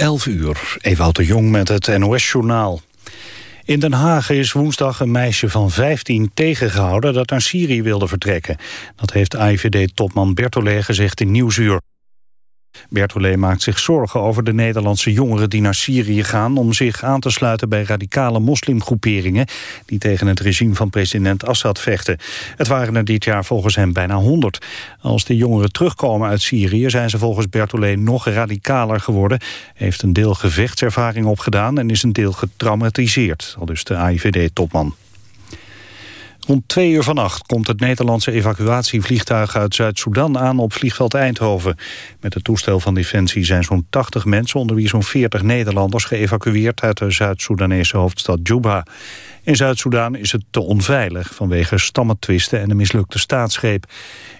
11 uur, Ewout de Jong met het NOS-journaal. In Den Haag is woensdag een meisje van 15 tegengehouden... dat naar Syrië wilde vertrekken. Dat heeft AIVD-topman Bertollet gezegd in Nieuwsuur. Bertolet maakt zich zorgen over de Nederlandse jongeren die naar Syrië gaan... om zich aan te sluiten bij radicale moslimgroeperingen... die tegen het regime van president Assad vechten. Het waren er dit jaar volgens hem bijna 100. Als de jongeren terugkomen uit Syrië... zijn ze volgens Bertolet nog radicaler geworden... heeft een deel gevechtservaring opgedaan... en is een deel getraumatiseerd, al dus de AIVD-topman. Rond twee uur vannacht komt het Nederlandse evacuatievliegtuig uit Zuid-Soedan aan op vliegveld Eindhoven. Met het toestel van Defensie zijn zo'n 80 mensen, onder wie zo'n 40 Nederlanders, geëvacueerd uit de Zuid-Soedanese hoofdstad Juba. In Zuid-Soedan is het te onveilig vanwege stammetwisten en een mislukte staatsgreep.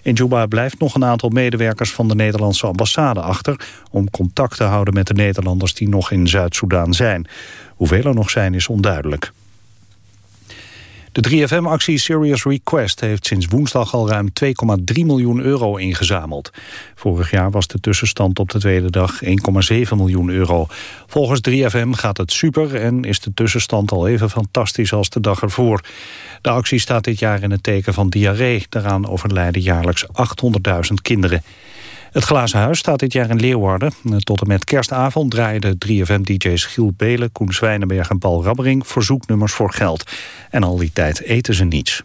In Juba blijft nog een aantal medewerkers van de Nederlandse ambassade achter... om contact te houden met de Nederlanders die nog in Zuid-Soedan zijn. Hoeveel er nog zijn is onduidelijk. De 3FM-actie Serious Request heeft sinds woensdag al ruim 2,3 miljoen euro ingezameld. Vorig jaar was de tussenstand op de tweede dag 1,7 miljoen euro. Volgens 3FM gaat het super en is de tussenstand al even fantastisch als de dag ervoor. De actie staat dit jaar in het teken van diarree. Daaraan overlijden jaarlijks 800.000 kinderen. Het Glazen Huis staat dit jaar in Leeuwarden. Tot en met kerstavond draaiden 3FM-dj's Giel Belen, Koen Zwijnenberg en Paul Rabbering verzoeknummers voor geld. En al die tijd eten ze niets.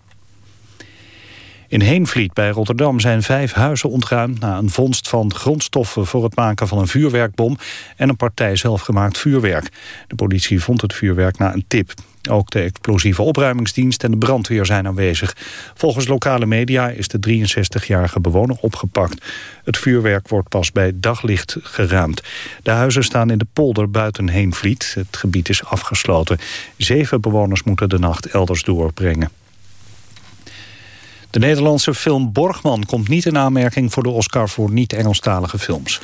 In Heenvliet bij Rotterdam zijn vijf huizen ontruimd... na een vondst van grondstoffen voor het maken van een vuurwerkbom... en een partij zelfgemaakt vuurwerk. De politie vond het vuurwerk na een tip. Ook de explosieve opruimingsdienst en de brandweer zijn aanwezig. Volgens lokale media is de 63-jarige bewoner opgepakt. Het vuurwerk wordt pas bij daglicht geruimd. De huizen staan in de polder buiten Heenvliet. Het gebied is afgesloten. Zeven bewoners moeten de nacht elders doorbrengen. De Nederlandse film Borgman komt niet in aanmerking voor de Oscar voor niet-Engelstalige films.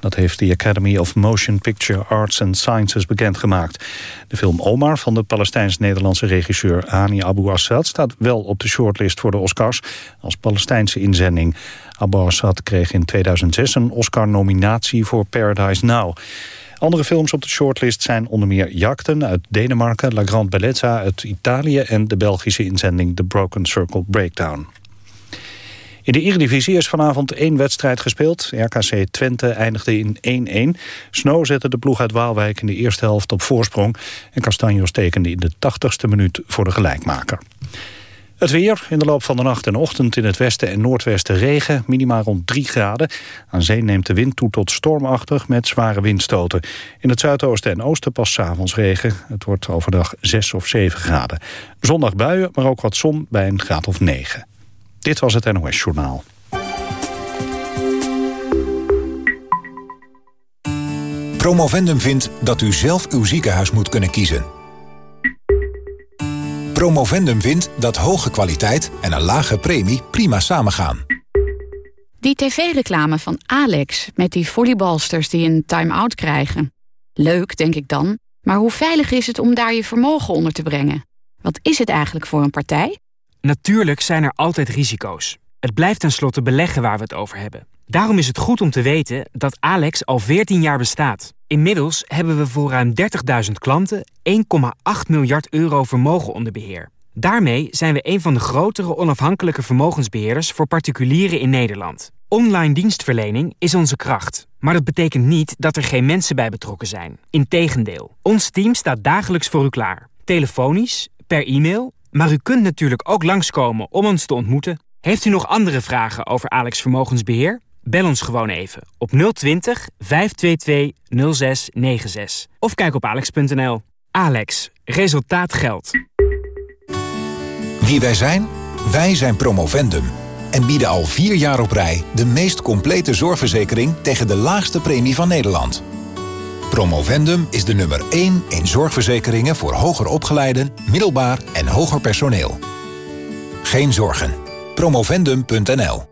Dat heeft de Academy of Motion Picture Arts and Sciences bekendgemaakt. De film Omar van de Palestijns-Nederlandse regisseur Hani Abu Assad staat wel op de shortlist voor de Oscars als Palestijnse inzending. Abu Assad kreeg in 2006 een Oscar-nominatie voor Paradise Now. Andere films op de shortlist zijn onder meer Jakten uit Denemarken... La Grande Bellezza uit Italië en de Belgische inzending The Broken Circle Breakdown. In de Eredivisie is vanavond één wedstrijd gespeeld. RKC Twente eindigde in 1-1. Snow zette de ploeg uit Waalwijk in de eerste helft op voorsprong... en Castanjos tekende in de 80ste minuut voor de gelijkmaker. Het weer, in de loop van de nacht en ochtend in het westen en noordwesten regen, minimaal rond 3 graden. Aan zee neemt de wind toe tot stormachtig met zware windstoten. In het zuidoosten en oosten pas s'avonds regen. Het wordt overdag 6 of 7 graden. Zondag buien, maar ook wat zon bij een graad of 9. Dit was het NOS Journaal. Promovendum vindt dat u zelf uw ziekenhuis moet kunnen kiezen. Promovendum vindt dat hoge kwaliteit en een lage premie prima samengaan. Die tv-reclame van Alex met die volleybalsters die een time-out krijgen. Leuk, denk ik dan, maar hoe veilig is het om daar je vermogen onder te brengen? Wat is het eigenlijk voor een partij? Natuurlijk zijn er altijd risico's. Het blijft tenslotte beleggen waar we het over hebben. Daarom is het goed om te weten dat Alex al 14 jaar bestaat. Inmiddels hebben we voor ruim 30.000 klanten 1,8 miljard euro vermogen onder beheer. Daarmee zijn we een van de grotere onafhankelijke vermogensbeheerders voor particulieren in Nederland. Online dienstverlening is onze kracht. Maar dat betekent niet dat er geen mensen bij betrokken zijn. Integendeel, ons team staat dagelijks voor u klaar. Telefonisch, per e-mail, maar u kunt natuurlijk ook langskomen om ons te ontmoeten. Heeft u nog andere vragen over Alex Vermogensbeheer? Bel ons gewoon even op 020 522 0696 of kijk op alex.nl. Alex, resultaat geldt. Wie wij zijn? Wij zijn Promovendum en bieden al vier jaar op rij de meest complete zorgverzekering tegen de laagste premie van Nederland. Promovendum is de nummer 1 in zorgverzekeringen voor hoger opgeleiden, middelbaar en hoger personeel. Geen zorgen. Promovendum.nl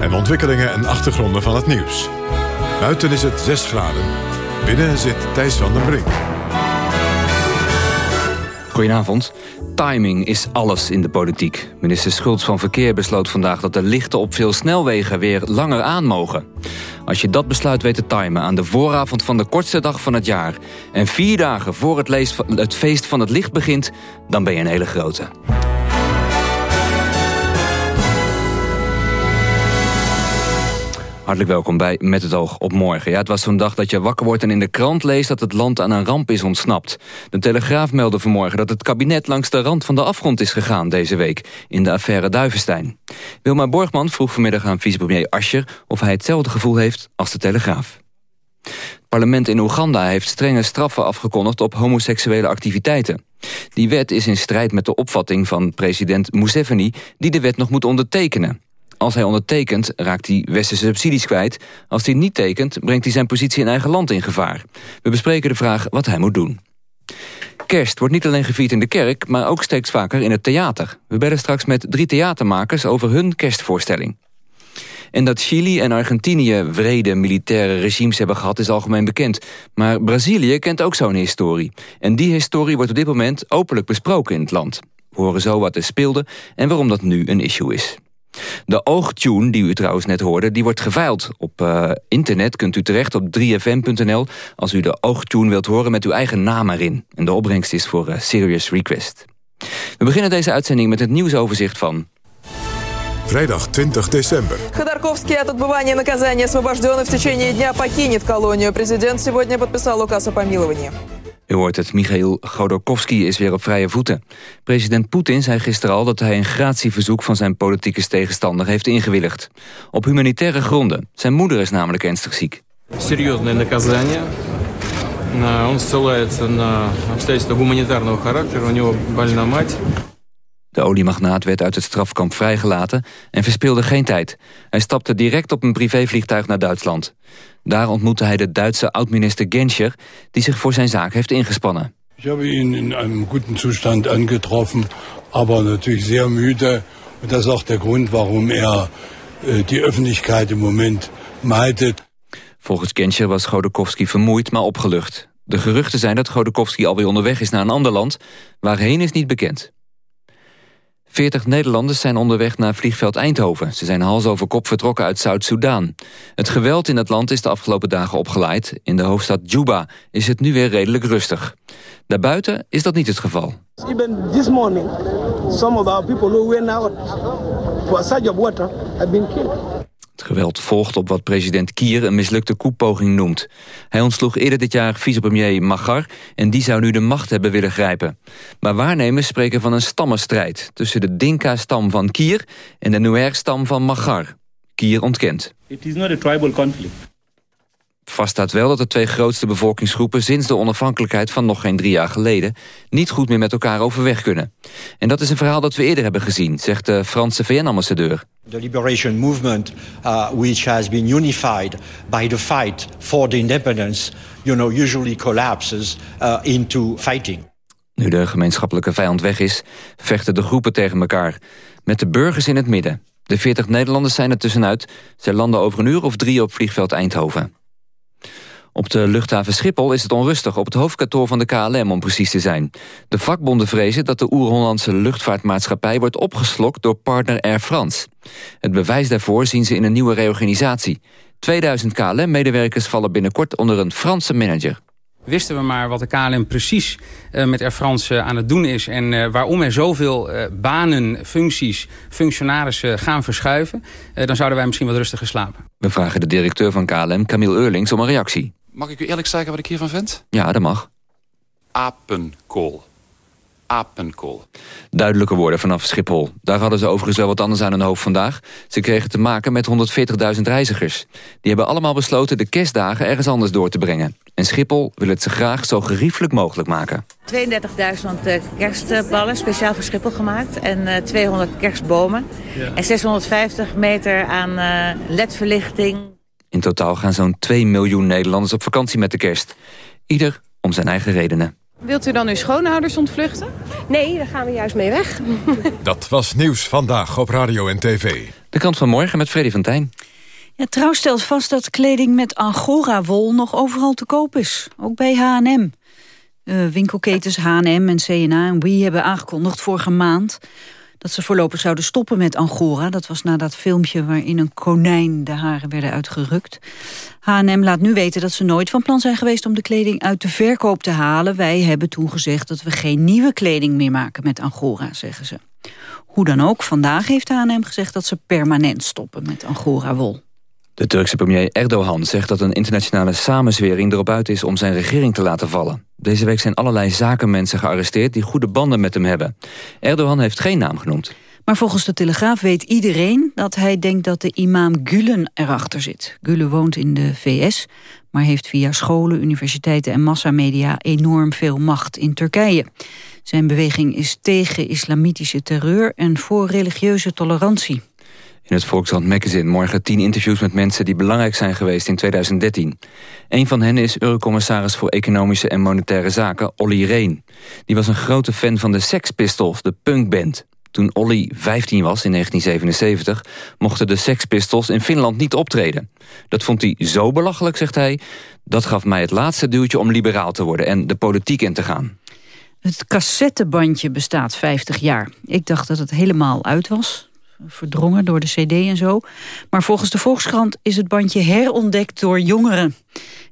En ontwikkelingen en achtergronden van het nieuws. Buiten is het 6 graden. Binnen zit Thijs van den Brink. Goedenavond. Timing is alles in de politiek. Minister Schultz van Verkeer besloot vandaag dat de lichten op veel snelwegen weer langer aan mogen. Als je dat besluit weet te timen aan de vooravond van de kortste dag van het jaar... en vier dagen voor het, het feest van het licht begint, dan ben je een hele grote. Hartelijk welkom bij Met het oog op morgen. Ja, het was zo'n dag dat je wakker wordt en in de krant leest... dat het land aan een ramp is ontsnapt. De Telegraaf meldde vanmorgen dat het kabinet langs de rand van de afgrond is gegaan deze week... in de affaire Duivenstein. Wilma Borgman vroeg vanmiddag aan vicepremier Ascher... of hij hetzelfde gevoel heeft als de Telegraaf. Het parlement in Oeganda heeft strenge straffen afgekondigd op homoseksuele activiteiten. Die wet is in strijd met de opvatting van president Museveni... die de wet nog moet ondertekenen. Als hij ondertekent, raakt hij westerse subsidies kwijt. Als hij niet tekent, brengt hij zijn positie in eigen land in gevaar. We bespreken de vraag wat hij moet doen. Kerst wordt niet alleen gevierd in de kerk, maar ook steeds vaker in het theater. We bellen straks met drie theatermakers over hun kerstvoorstelling. En dat Chili en Argentinië vrede militaire regimes hebben gehad is algemeen bekend. Maar Brazilië kent ook zo'n historie. En die historie wordt op dit moment openlijk besproken in het land. We horen zo wat er speelde en waarom dat nu een issue is. De oogtune, die u trouwens net hoorde, die wordt geveild. Op uh, internet kunt u terecht op 3fm.nl... als u de oogtune wilt horen met uw eigen naam erin. En de opbrengst is voor uh, Serious Request. We beginnen deze uitzending met het nieuwsoverzicht van... Vrijdag 20 december. Ходорковский от отбывания наказания освобожденный в течение дня покинет колонию. Президент сегодня подписал указ о помиловании. U hoort het, Michail Godorkovsky is weer op vrije voeten. President Poetin zei gisteren al dat hij een gratieverzoek van zijn politieke tegenstander heeft ingewilligd. Op humanitaire gronden. Zijn moeder is namelijk ernstig ziek. Серьезное наказание. Он ссылается на обстоятельства гуманитарного характера. У него больна мать. De oliemagnaat werd uit het strafkamp vrijgelaten en verspeelde geen tijd. Hij stapte direct op een privévliegtuig naar Duitsland. Daar ontmoette hij de Duitse oud-minister Genscher... die zich voor zijn zaak heeft ingespannen. Ik heb ihn in een goede toestand aangetroffen, aber natuurlijk zeer müde. Dat is ook de grond waarom er äh, die öffentlichkeit im Moment meidet. Volgens Genscher was Godekowski vermoeid, maar opgelucht. De geruchten zijn dat Godekowski alweer onderweg is naar een ander land. Waarheen is niet bekend. 40 Nederlanders zijn onderweg naar vliegveld Eindhoven. Ze zijn hals over kop vertrokken uit Zuid-Soedan. Het geweld in het land is de afgelopen dagen opgeleid. In de hoofdstad Juba is het nu weer redelijk rustig. Daarbuiten is dat niet het geval. Even this morning, some of our people who went out for a water have been killed. Het geweld volgt op wat president Kier een mislukte koepoging noemt. Hij ontsloeg eerder dit jaar vicepremier Magar... en die zou nu de macht hebben willen grijpen. Maar waarnemers spreken van een stammenstrijd... tussen de Dinka-stam van Kier en de Nuer-stam van Magar. Kier ontkent. It is not a tribal conflict. Vast staat wel dat de twee grootste bevolkingsgroepen... sinds de onafhankelijkheid van nog geen drie jaar geleden... niet goed meer met elkaar overweg kunnen. En dat is een verhaal dat we eerder hebben gezien... zegt de Franse VN-ambassadeur. The liberation movement, uh, which has been unified by the fight for the independence... You know, usually collapses uh, into fighting. Nu de gemeenschappelijke vijand weg is, vechten de groepen tegen elkaar. Met de burgers in het midden. De 40 Nederlanders zijn er tussenuit. Zij landen over een uur of drie op vliegveld Eindhoven. Op de luchthaven Schiphol is het onrustig op het hoofdkantoor van de KLM om precies te zijn. De vakbonden vrezen dat de Oer-Hollandse luchtvaartmaatschappij wordt opgeslokt door partner Air France. Het bewijs daarvoor zien ze in een nieuwe reorganisatie. 2000 KLM-medewerkers vallen binnenkort onder een Franse manager. Wisten we maar wat de KLM precies uh, met Air France uh, aan het doen is... en uh, waarom er zoveel banen, functies, functionarissen gaan verschuiven... dan zouden wij misschien wat rustiger slapen. We vragen de directeur van KLM, Camille Eurlings, om een reactie. Mag ik u eerlijk zeggen wat ik hiervan vind? Ja, dat mag. Apenkool. apenkool. Duidelijke woorden vanaf Schiphol. Daar hadden ze overigens wel wat anders aan hun hoofd vandaag. Ze kregen te maken met 140.000 reizigers. Die hebben allemaal besloten de kerstdagen ergens anders door te brengen. En Schiphol wil het ze graag zo geriefelijk mogelijk maken. 32.000 eh, kerstballen, speciaal voor Schiphol gemaakt. En 200 eh, kerstbomen. En 650 meter aan uh, ledverlichting. In totaal gaan zo'n 2 miljoen Nederlanders op vakantie met de kerst. Ieder om zijn eigen redenen. Wilt u dan uw schoonouders ontvluchten? Nee, daar gaan we juist mee weg. Dat was Nieuws Vandaag op Radio en TV. De kant van morgen met Freddy van Tijn. Ja, Trouw stelt vast dat kleding met angora-wol nog overal te koop is. Ook bij H&M. Uh, winkelketens H&M en C&A en Wii hebben aangekondigd vorige maand dat ze voorlopig zouden stoppen met Angora. Dat was na dat filmpje waarin een konijn de haren werden uitgerukt. H&M laat nu weten dat ze nooit van plan zijn geweest om de kleding uit de verkoop te halen. Wij hebben toen gezegd dat we geen nieuwe kleding meer maken met Angora, zeggen ze. Hoe dan ook, vandaag heeft H&M gezegd dat ze permanent stoppen met Angora-wol. De Turkse premier Erdogan zegt dat een internationale samenzwering erop uit is om zijn regering te laten vallen. Deze week zijn allerlei zakenmensen gearresteerd die goede banden met hem hebben. Erdogan heeft geen naam genoemd. Maar volgens de Telegraaf weet iedereen dat hij denkt dat de imam Gulen erachter zit. Gulen woont in de VS, maar heeft via scholen, universiteiten en massamedia enorm veel macht in Turkije. Zijn beweging is tegen islamitische terreur en voor religieuze tolerantie. In het Volkskrant Magazine morgen tien interviews met mensen die belangrijk zijn geweest in 2013. Een van hen is Eurocommissaris voor Economische en Monetaire Zaken, Olly Reen. Die was een grote fan van de Sex Pistols, de punkband. Toen Olly 15 was in 1977, mochten de Sex Pistols in Finland niet optreden. Dat vond hij zo belachelijk, zegt hij. Dat gaf mij het laatste duwtje om liberaal te worden en de politiek in te gaan. Het cassettebandje bestaat 50 jaar. Ik dacht dat het helemaal uit was verdrongen door de cd en zo. Maar volgens de Volkskrant is het bandje herontdekt door jongeren.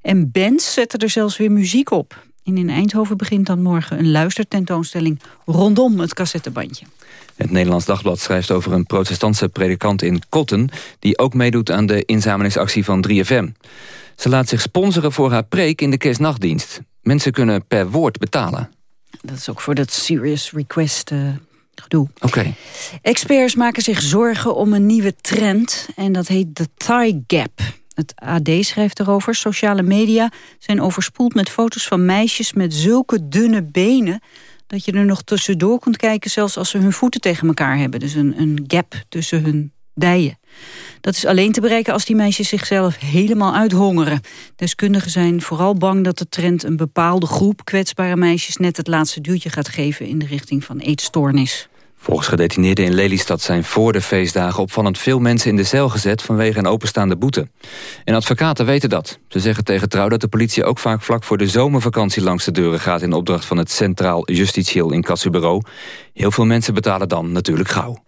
En bands zetten er zelfs weer muziek op. En in Eindhoven begint dan morgen een luistertentoonstelling rondom het cassettebandje. Het Nederlands Dagblad schrijft over een protestantse predikant in Kotten... die ook meedoet aan de inzamelingsactie van 3FM. Ze laat zich sponsoren voor haar preek in de kerstnachtdienst. Mensen kunnen per woord betalen. Dat is ook voor dat Serious Request uh, gedoe. Oké. Experts maken zich zorgen om een nieuwe trend en dat heet de thigh gap. Het AD schrijft erover. Sociale media zijn overspoeld met foto's van meisjes met zulke dunne benen dat je er nog tussendoor kunt kijken... zelfs als ze hun voeten tegen elkaar hebben. Dus een, een gap tussen hun dijen. Dat is alleen te bereiken als die meisjes zichzelf helemaal uithongeren. Deskundigen zijn vooral bang dat de trend een bepaalde groep kwetsbare meisjes... net het laatste duwtje gaat geven in de richting van eetstoornis. Volgens gedetineerden in Lelystad zijn voor de feestdagen opvallend veel mensen in de cel gezet vanwege een openstaande boete. En advocaten weten dat. Ze zeggen tegen Trouw dat de politie ook vaak vlak voor de zomervakantie langs de deuren gaat in opdracht van het Centraal Justitieel Incassobureau. Heel veel mensen betalen dan natuurlijk gauw.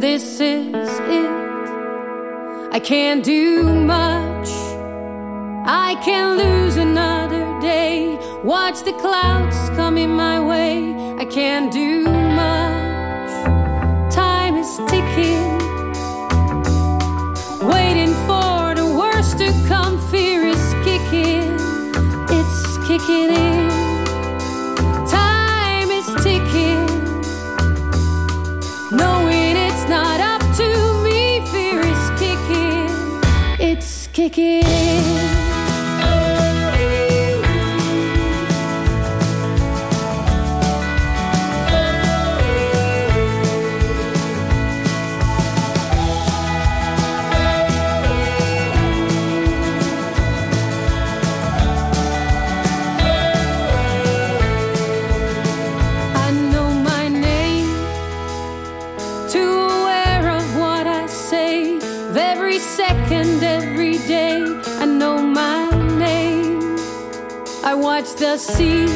This is it. I can't do much. I can't lose another day. Watch the clouds coming my way. I can't do much. Time is ticking. Waiting for the worst to come. Fear is kicking. It's kicking in. Sea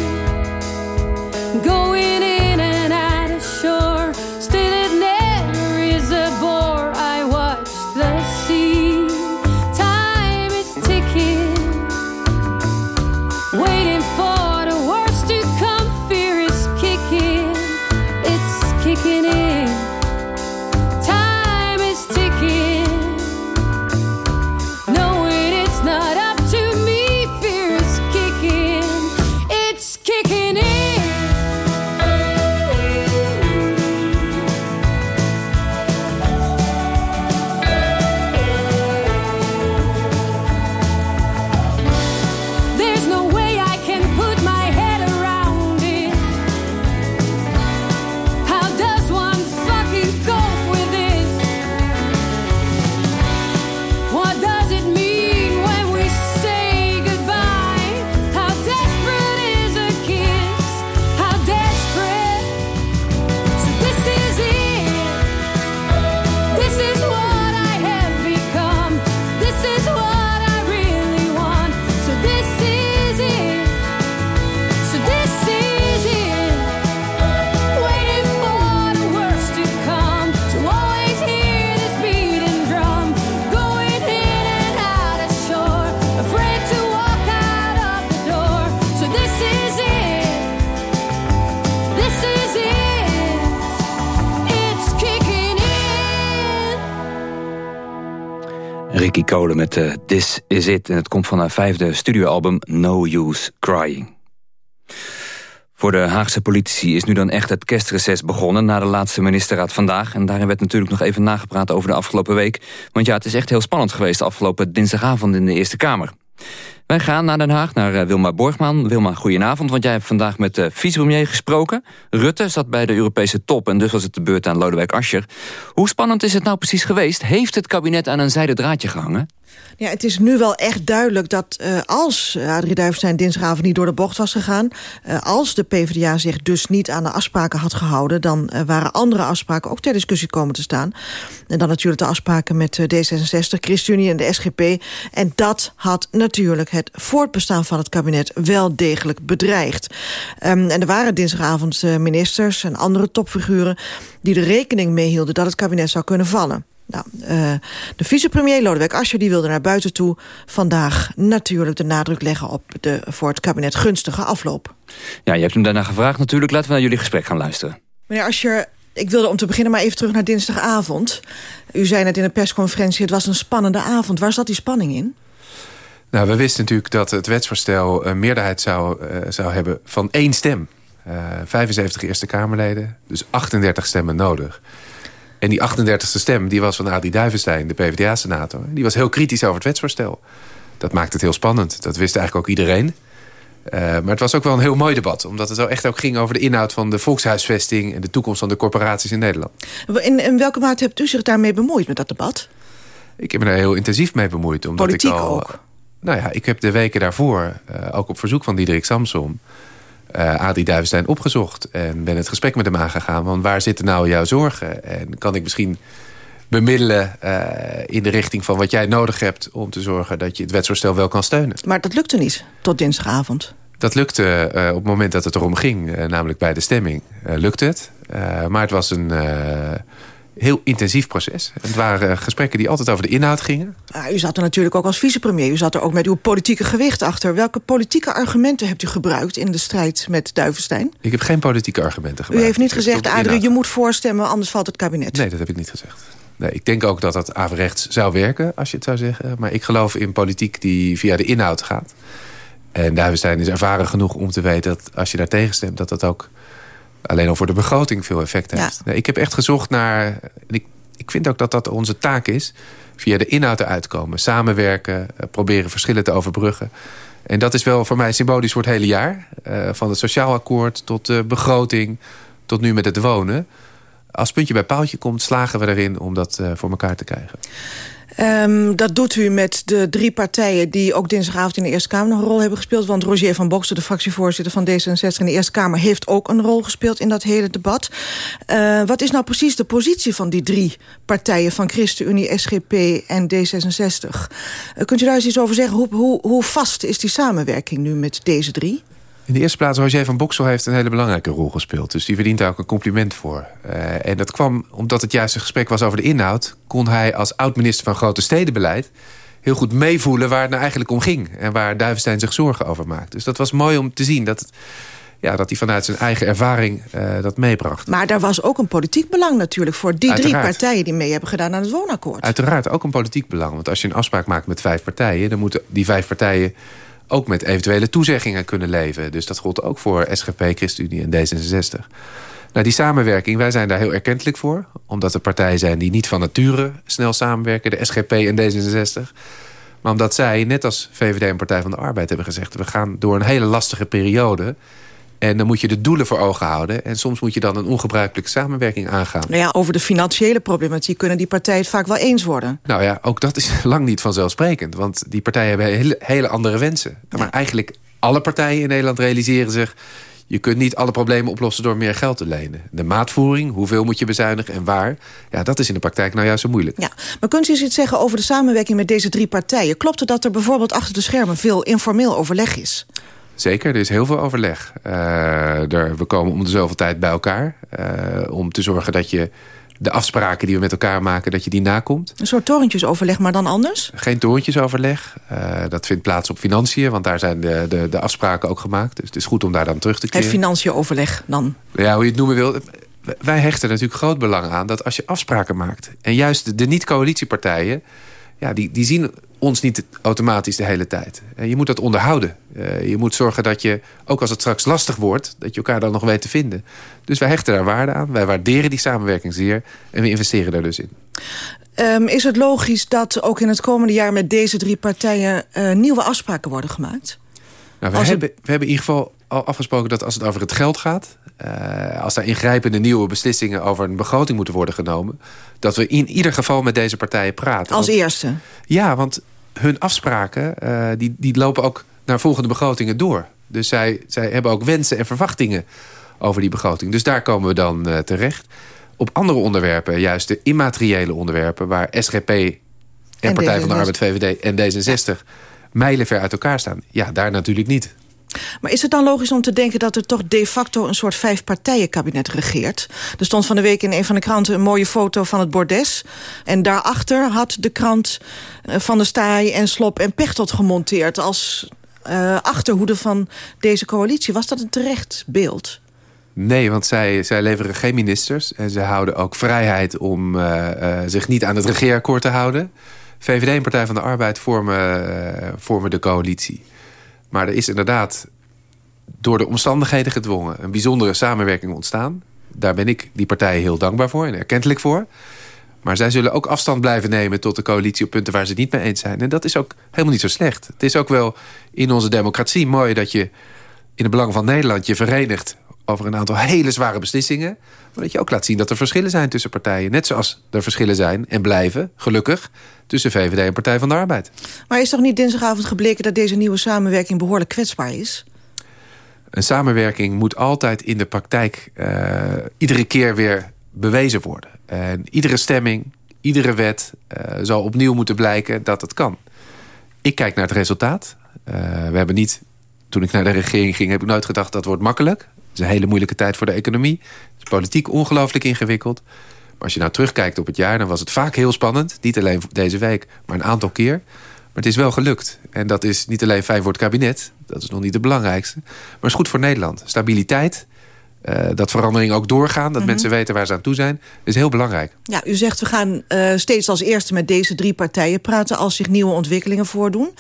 going in and out of shore. Still, it never is a bore. I watch the sea. Time is ticking, waiting for the worst to come. Fear is kicking, it's kicking in. Cole met eh, This Is It. En het komt van haar vijfde studioalbum No Use Crying. Voor de Haagse politici is nu dan echt het kerstreces begonnen... na de laatste ministerraad vandaag. En daarin werd natuurlijk nog even nagepraat over de afgelopen week. Want ja, het is echt heel spannend geweest... afgelopen dinsdagavond in de Eerste Kamer. Wij gaan naar Den Haag, naar eh, Wilma Borgman. Wilma, goedenavond, want jij hebt vandaag met de vicepremier gesproken. Rutte zat bij de Europese top en dus was het de beurt aan Lodewijk Asscher. Hoe spannend is het nou precies geweest? Heeft het kabinet aan een zijden draadje gehangen? Ja, het is nu wel echt duidelijk dat uh, als Adrie Duivenstein dinsdagavond niet door de bocht was gegaan... Uh, als de PvdA zich dus niet aan de afspraken had gehouden... dan waren andere afspraken ook ter discussie komen te staan. En dan natuurlijk de afspraken met D66, ChristenUnie en de SGP. En dat had natuurlijk het voortbestaan van het kabinet wel degelijk bedreigd. Um, en er waren dinsdagavond ministers en andere topfiguren... die er rekening mee hielden dat het kabinet zou kunnen vallen. Nou, uh, de vicepremier Lodewijk Asscher die wilde naar buiten toe vandaag natuurlijk de nadruk leggen op de voor het kabinet gunstige afloop. Ja, je hebt hem daarna gevraagd natuurlijk. Laten we naar jullie gesprek gaan luisteren. Meneer Asscher, ik wilde om te beginnen maar even terug naar dinsdagavond. U zei net in de persconferentie, het was een spannende avond. Waar zat die spanning in? Nou, we wisten natuurlijk dat het wetsvoorstel een meerderheid zou, uh, zou hebben van één stem. Uh, 75 Eerste Kamerleden, dus 38 stemmen nodig. En die 38e stem die was van Adi Duivenstein, de PvdA-senator. Die was heel kritisch over het wetsvoorstel. Dat maakt het heel spannend. Dat wist eigenlijk ook iedereen. Uh, maar het was ook wel een heel mooi debat. Omdat het zo echt ook ging over de inhoud van de volkshuisvesting... en de toekomst van de corporaties in Nederland. In, in welke mate hebt u zich daarmee bemoeid met dat debat? Ik heb me daar heel intensief mee bemoeid. Omdat Politiek ik al, ook? Nou ja, ik heb de weken daarvoor, uh, ook op verzoek van Diederik Samsom... Uh, Adrie Duivenstein opgezocht en ben het gesprek met hem aangegaan. Want waar zitten nou jouw zorgen? En kan ik misschien bemiddelen uh, in de richting van wat jij nodig hebt... om te zorgen dat je het wetsvoorstel wel kan steunen. Maar dat lukte niet tot dinsdagavond. Dat lukte uh, op het moment dat het erom ging, namelijk bij de stemming, lukte het. maar het was een heel intensief proces. Het waren gesprekken die altijd over de inhoud gingen. u zat er natuurlijk ook als vicepremier. U zat er ook met uw politieke gewicht achter. Welke politieke argumenten hebt u gebruikt in de strijd met Duivenstein? Ik heb geen politieke argumenten gebruikt. U heeft niet gezegd, Adrie, je moet voorstemmen, anders valt het kabinet. Nee, dat heb ik niet gezegd. Nee, ik denk ook dat dat averechts zou werken, als je het zou zeggen. Maar ik geloof in politiek die via de inhoud gaat. En Duivenstein is ervaren genoeg om te weten dat als je daar tegen stemt... dat dat ook alleen al voor de begroting veel effect heeft. Ja. Ik heb echt gezocht naar... Ik, ik vind ook dat dat onze taak is. Via de inhoud eruit komen. Samenwerken, proberen verschillen te overbruggen. En dat is wel voor mij symbolisch voor het hele jaar. Uh, van het sociaal akkoord tot de begroting... tot nu met het wonen. Als puntje bij paaltje komt, slagen we erin om dat uh, voor elkaar te krijgen. Um, dat doet u met de drie partijen die ook dinsdagavond in de Eerste Kamer een rol hebben gespeeld. Want Roger van Boksen, de fractievoorzitter van D66 in de Eerste Kamer... heeft ook een rol gespeeld in dat hele debat. Uh, wat is nou precies de positie van die drie partijen... van ChristenUnie, SGP en D66? Uh, kunt u daar eens iets over zeggen? Hoe, hoe, hoe vast is die samenwerking nu met deze drie? In de eerste plaats, Roger van Boksel heeft een hele belangrijke rol gespeeld. Dus die verdient daar ook een compliment voor. Uh, en dat kwam omdat het juist een gesprek was over de inhoud... kon hij als oud-minister van Grote Stedenbeleid... heel goed meevoelen waar het nou eigenlijk om ging. En waar Duivenstein zich zorgen over maakt. Dus dat was mooi om te zien dat... Het, ja, dat hij vanuit zijn eigen ervaring uh, dat meebracht. Maar daar was ook een politiek belang natuurlijk... voor die Uiteraard. drie partijen die mee hebben gedaan aan het woonakkoord. Uiteraard, ook een politiek belang. Want als je een afspraak maakt met vijf partijen... dan moeten die vijf partijen ook met eventuele toezeggingen kunnen leven. Dus dat gold ook voor SGP, ChristenUnie en D66. Nou, die samenwerking, wij zijn daar heel erkentelijk voor. Omdat er partijen zijn die niet van nature snel samenwerken. De SGP en D66. Maar omdat zij, net als VVD en Partij van de Arbeid hebben gezegd... we gaan door een hele lastige periode... En dan moet je de doelen voor ogen houden. En soms moet je dan een ongebruikelijke samenwerking aangaan. Nou ja, over de financiële problematiek kunnen die partijen het vaak wel eens worden. Nou ja, ook dat is lang niet vanzelfsprekend. Want die partijen hebben hele, hele andere wensen. Maar eigenlijk alle partijen in Nederland realiseren zich... je kunt niet alle problemen oplossen door meer geld te lenen. De maatvoering, hoeveel moet je bezuinigen en waar... ja, dat is in de praktijk nou juist zo moeilijk. Ja, maar kunt u eens iets zeggen over de samenwerking met deze drie partijen? Klopt het dat er bijvoorbeeld achter de schermen veel informeel overleg is? Zeker, er is heel veel overleg. Uh, er, we komen om de zoveel tijd bij elkaar. Uh, om te zorgen dat je de afspraken die we met elkaar maken, dat je die nakomt. Een soort torentjesoverleg, maar dan anders? Geen torentjesoverleg. Uh, dat vindt plaats op financiën, want daar zijn de, de, de afspraken ook gemaakt. Dus het is goed om daar dan terug te keren. Het financiënoverleg dan? Ja, hoe je het noemen wil. Wij hechten natuurlijk groot belang aan dat als je afspraken maakt... en juist de, de niet-coalitiepartijen, ja, die, die zien ons niet automatisch de hele tijd. Je moet dat onderhouden. Uh, je moet zorgen dat je, ook als het straks lastig wordt... dat je elkaar dan nog weet te vinden. Dus wij hechten daar waarde aan. Wij waarderen die samenwerking zeer. En we investeren daar dus in. Um, is het logisch dat ook in het komende jaar... met deze drie partijen uh, nieuwe afspraken worden gemaakt? Nou, we, hebben, we hebben in ieder geval al afgesproken dat als het over het geld gaat... Uh, als er ingrijpende nieuwe beslissingen over een begroting moeten worden genomen... dat we in ieder geval met deze partijen praten. Als eerste? Ja, want hun afspraken uh, die, die lopen ook naar volgende begrotingen door. Dus zij, zij hebben ook wensen en verwachtingen over die begroting. Dus daar komen we dan uh, terecht. Op andere onderwerpen, juist de immateriële onderwerpen... waar SGP en, en Partij van de Arbeid, VVD en D66... Ja. mijlenver uit elkaar staan. Ja, daar natuurlijk niet. Maar is het dan logisch om te denken dat er toch de facto... een soort vijfpartijenkabinet regeert? Er stond van de week in een van de kranten een mooie foto van het bordes. En daarachter had de krant eh, Van de Staaij en Slop en Pechtold gemonteerd... als uh, achterhoede van deze coalitie. Was dat een terecht beeld? Nee, want zij, zij leveren geen ministers. En ze houden ook vrijheid om uh, zich niet aan het regeerakkoord te houden. VVD en Partij van de Arbeid vormen, vormen de coalitie. Maar er is inderdaad door de omstandigheden gedwongen... een bijzondere samenwerking ontstaan. Daar ben ik die partijen heel dankbaar voor en erkentelijk voor. Maar zij zullen ook afstand blijven nemen tot de coalitie... op punten waar ze het niet mee eens zijn. En dat is ook helemaal niet zo slecht. Het is ook wel in onze democratie mooi dat je... in het belang van Nederland je verenigt over een aantal hele zware beslissingen. Maar dat je ook laat zien dat er verschillen zijn tussen partijen. Net zoals er verschillen zijn en blijven, gelukkig, tussen VVD en Partij van de Arbeid. Maar is toch niet dinsdagavond gebleken dat deze nieuwe samenwerking behoorlijk kwetsbaar is? Een samenwerking moet altijd in de praktijk uh, iedere keer weer bewezen worden. En iedere stemming, iedere wet uh, zal opnieuw moeten blijken dat het kan. Ik kijk naar het resultaat. Uh, we hebben niet, toen ik naar de regering ging, heb ik nooit gedacht dat wordt makkelijk. Het is een hele moeilijke tijd voor de economie. Het politiek ongelooflijk ingewikkeld. Maar als je nou terugkijkt op het jaar... dan was het vaak heel spannend. Niet alleen deze week, maar een aantal keer. Maar het is wel gelukt. En dat is niet alleen fijn voor het kabinet. Dat is nog niet het belangrijkste. Maar is goed voor Nederland. Stabiliteit, uh, dat veranderingen ook doorgaan. Dat mm -hmm. mensen weten waar ze aan toe zijn. is heel belangrijk. Ja, u zegt we gaan uh, steeds als eerste met deze drie partijen praten... als zich nieuwe ontwikkelingen voordoen.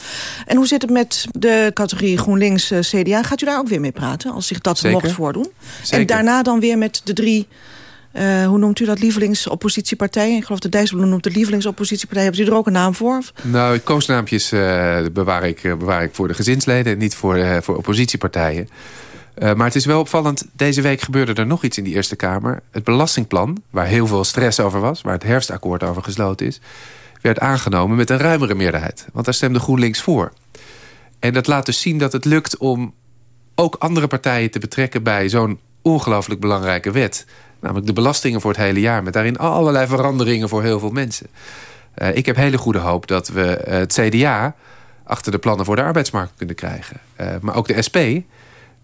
En hoe zit het met de categorie GroenLinks-CDA? Uh, Gaat u daar ook weer mee praten als zich dat Zeker. mocht voordoen? Zeker. En daarna dan weer met de drie... Hoe noemt u dat, lievelingsoppositiepartijen? Ik geloof dat Dijsselbloem noemt de lievelingsoppositiepartij. Hebt u er ook een naam voor? Nou, koosnaampjes bewaar, ik, bewaar ik voor de gezinsleden... en niet voor, voor oppositiepartijen. Uh, maar het is wel opvallend, deze week gebeurde er nog iets in die Eerste Kamer. Het belastingplan, waar heel veel stress over was... waar het herfstakkoord over gesloten is... werd aangenomen met een ruimere meerderheid. Want daar stemde GroenLinks voor. En dat laat dus zien dat het lukt om ook andere partijen te betrekken... bij zo'n ongelooflijk belangrijke wet. Namelijk de belastingen voor het hele jaar... met daarin allerlei veranderingen voor heel veel mensen. Uh, ik heb hele goede hoop dat we uh, het CDA... achter de plannen voor de arbeidsmarkt kunnen krijgen. Maar ook de SP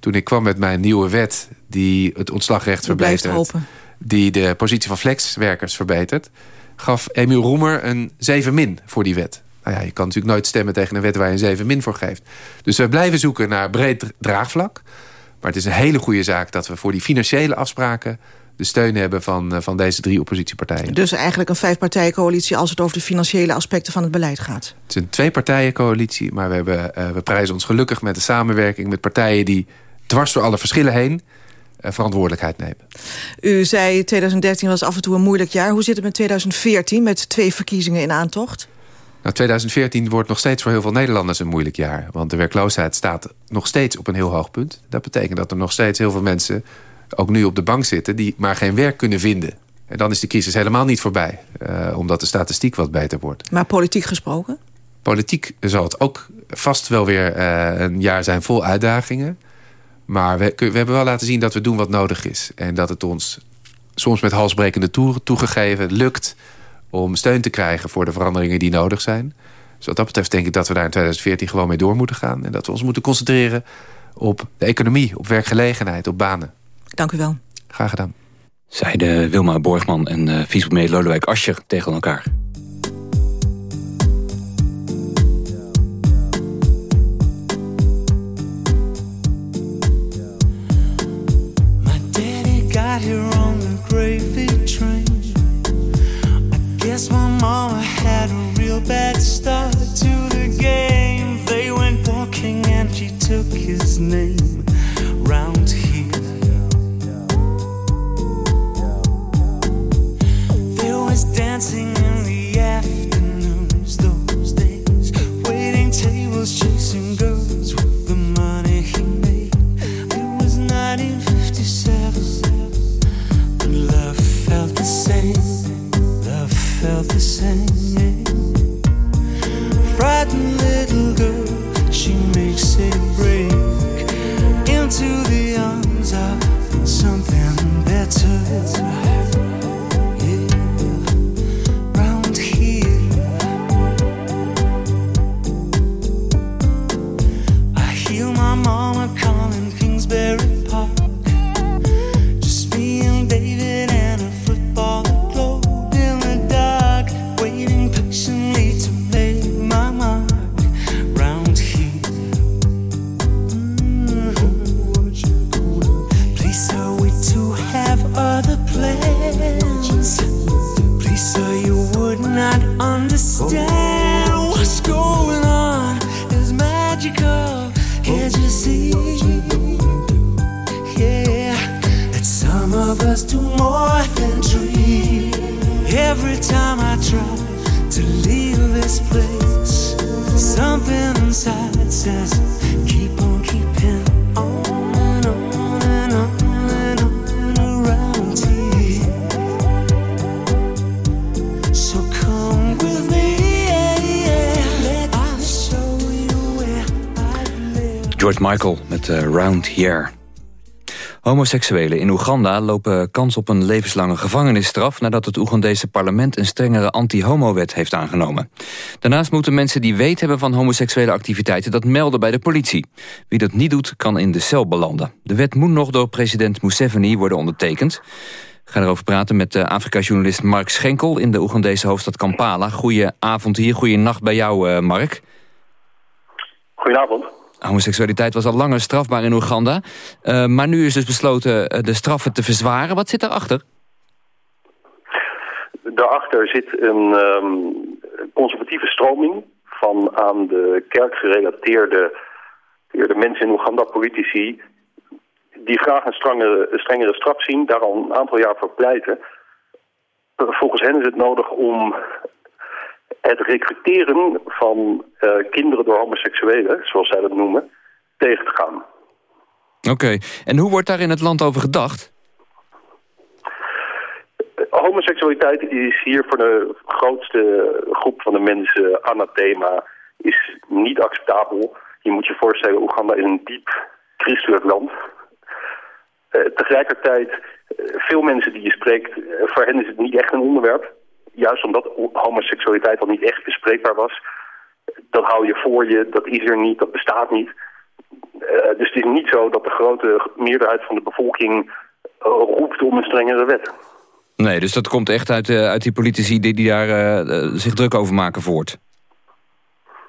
Toen ik kwam met mijn nieuwe wet die het ontslagrecht verbetert... die de positie van flexwerkers verbetert... gaf Emiel Roemer een 7 min voor die wet. Nou ja, je kan natuurlijk nooit stemmen tegen een wet waar je een 7 min voor geeft. Dus we blijven zoeken naar breed draagvlak. Maar het is een hele goede zaak dat we voor die financiële afspraken de steun hebben van, eh, van deze drie oppositiepartijen. Dus eigenlijk een vijfpartijencoalitie als het over de financiële aspecten van het beleid gaat? Het is een tweepartijencoalitie, maar we, hebben, uh, we prijzen ons gelukkig met de samenwerking met partijen die dwars door alle verschillen heen uh, verantwoordelijkheid nemen. U zei 2013 was af en toe een moeilijk jaar. Hoe zit het met 2014 met twee verkiezingen in aantocht? Nou, 2014 wordt nog steeds voor heel veel Nederlanders een moeilijk jaar. Want de werkloosheid staat nog steeds op een heel hoog punt. Dat betekent dat er nog steeds heel veel mensen ook nu op de bank zitten... die maar geen werk kunnen vinden. En dan is de crisis helemaal niet voorbij. Uh, omdat de statistiek wat beter wordt. Maar politiek gesproken? Politiek zal het ook vast wel weer uh, een jaar zijn vol uitdagingen. Maar we, we, hebben wel laten zien dat we doen wat nodig is. En dat het ons soms met halsbrekende toe, toegegeven lukt... om steun te krijgen voor de veranderingen die nodig zijn. Dus wat dat betreft denk ik dat we daar in 2014 gewoon mee door moeten gaan. En dat we ons moeten concentreren op de economie, op werkgelegenheid, op banen. Dank u wel. Graag gedaan. Zeiden Wilma Borgman en uh, vicepremier Lodewijk Asscher tegen elkaar. Here Michael met uh, Round Here. Homoseksuelen in Oeganda lopen kans op een levenslange gevangenisstraf... nadat het Oegandese parlement een strengere anti-homo-wet heeft aangenomen. Daarnaast moeten mensen die weet hebben van homoseksuele activiteiten... dat melden bij de politie. Wie dat niet doet, kan in de cel belanden. De wet moet nog door president Museveni worden ondertekend. Ik ga erover praten met de Afrika-journalist Mark Schenkel... in de Oegandese hoofdstad Kampala. Goedenavond hier, goeie nacht bij jou, uh, Mark. Goedenavond. Homoseksualiteit was al langer strafbaar in Oeganda. Uh, maar nu is dus besloten uh, de straffen te verzwaren. Wat zit daarachter? Daarachter zit een um, conservatieve stroming van aan de kerk gerelateerde de mensen in Oeganda, politici, die graag een strengere, een strengere straf zien, daar al een aantal jaar voor pleiten. Volgens hen is het nodig om het recruteren van uh, kinderen door homoseksuelen, zoals zij dat noemen, tegen te gaan. Oké, en hoe wordt daar in het land over gedacht? Homoseksualiteit is hier voor de grootste groep van de mensen anathema, is niet acceptabel. Je moet je voorstellen, Oeganda is een diep christelijk land. Uh, tegelijkertijd, uh, veel mensen die je spreekt, voor hen is het niet echt een onderwerp juist omdat homoseksualiteit al niet echt bespreekbaar was, dat hou je voor je, dat is er niet, dat bestaat niet. dus het is niet zo dat de grote meerderheid van de bevolking roept om een strengere wet. Nee, dus dat komt echt uit, uit die politici die, die daar zich druk over maken voort.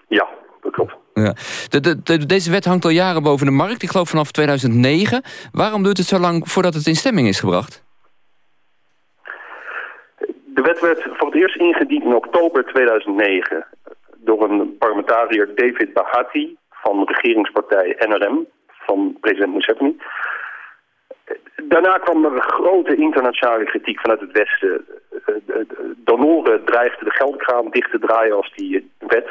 Ja, dat klopt. Ja. De, de, deze wet hangt al jaren boven de markt. Ik geloof vanaf 2009. Waarom duurt het zo lang voordat het in stemming is gebracht? De wet werd voor het eerst ingediend in oktober 2009 door een parlementariër David Bahati van regeringspartij NRM van president Museveni. Daarna kwam er grote internationale kritiek vanuit het Westen. Donoren dreigden de geldkraan dicht te draaien als die wet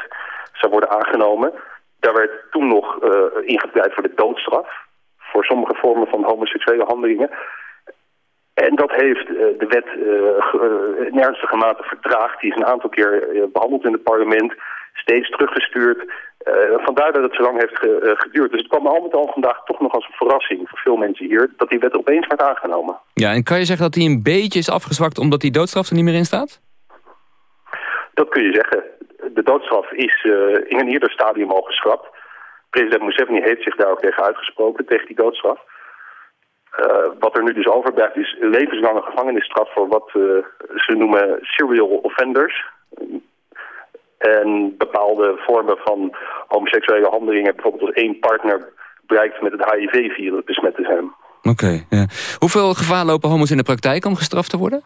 zou worden aangenomen. Daar werd toen nog uh, voor de doodstraf. Voor sommige vormen van homoseksuele handelingen. En dat heeft uh, de wet uh, in ernstige mate vertraagd. Die is een aantal keer behandeld in het parlement. Steeds teruggestuurd. vandaar dat het zo lang heeft ge, geduurd. Dus het kwam al met al vandaag toch nog als een verrassing voor veel mensen hier... dat die wet opeens werd aangenomen. Ja, en kan je zeggen dat die een beetje is afgezwakt... omdat die doodstraf er niet meer in staat? Dat kun je zeggen de doodstraf is in een eerder stadium al geschrapt. President Museveni heeft zich daar ook tegen uitgesproken, tegen die doodstraf. Uh, wat er nu dus overblijft is levenslange gevangenisstraf voor wat uh, ze noemen serial offenders. En bepaalde vormen van homoseksuele handelingen, bijvoorbeeld als één partner blijkt met het HIV-virus besmet te zijn. Oké, ja. Hoeveel gevaar lopen homo's in de praktijk om gestraft te worden?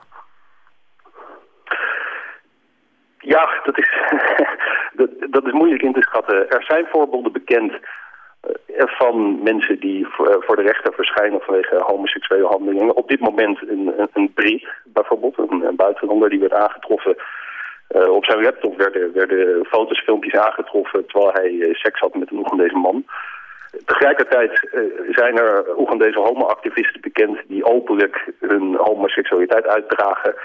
Ja, dat is, dat, dat, is moeilijk in te schatten. Er zijn voorbeelden bekend van mensen die voor, uh, voor, de rechter verschijnen vanwege homoseksuele handelingen. Op dit moment een, een, Brit, bijvoorbeeld, een, een, buitenlander die werd aangetroffen. Uh, op zijn laptop werden, werden foto's, filmpjes aangetroffen terwijl hij seks had met een Oegandese man. Tegelijkertijd zijn er Oegandese homoactivisten bekend die openlijk hun homoseksualiteit uitdragen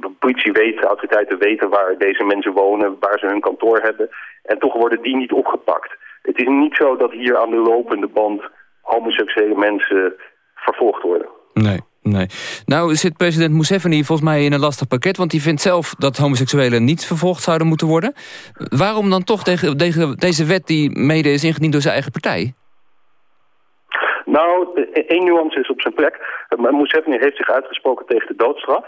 de politie weet, de autoriteiten weten waar deze mensen wonen, waar ze hun kantoor hebben. En toch worden die niet opgepakt. Het is niet zo dat hier aan de lopende band homoseksuele mensen vervolgd worden. Nee. Nee. Nou zit president Museveni volgens mij in een lastig pakket... want die vindt zelf dat homoseksuelen niet vervolgd zouden moeten worden. Waarom dan toch tegen, tegen deze wet die mede is ingediend door zijn eigen partij? Nou, één nuance is op zijn plek. Museveni heeft zich uitgesproken tegen de doodstraf.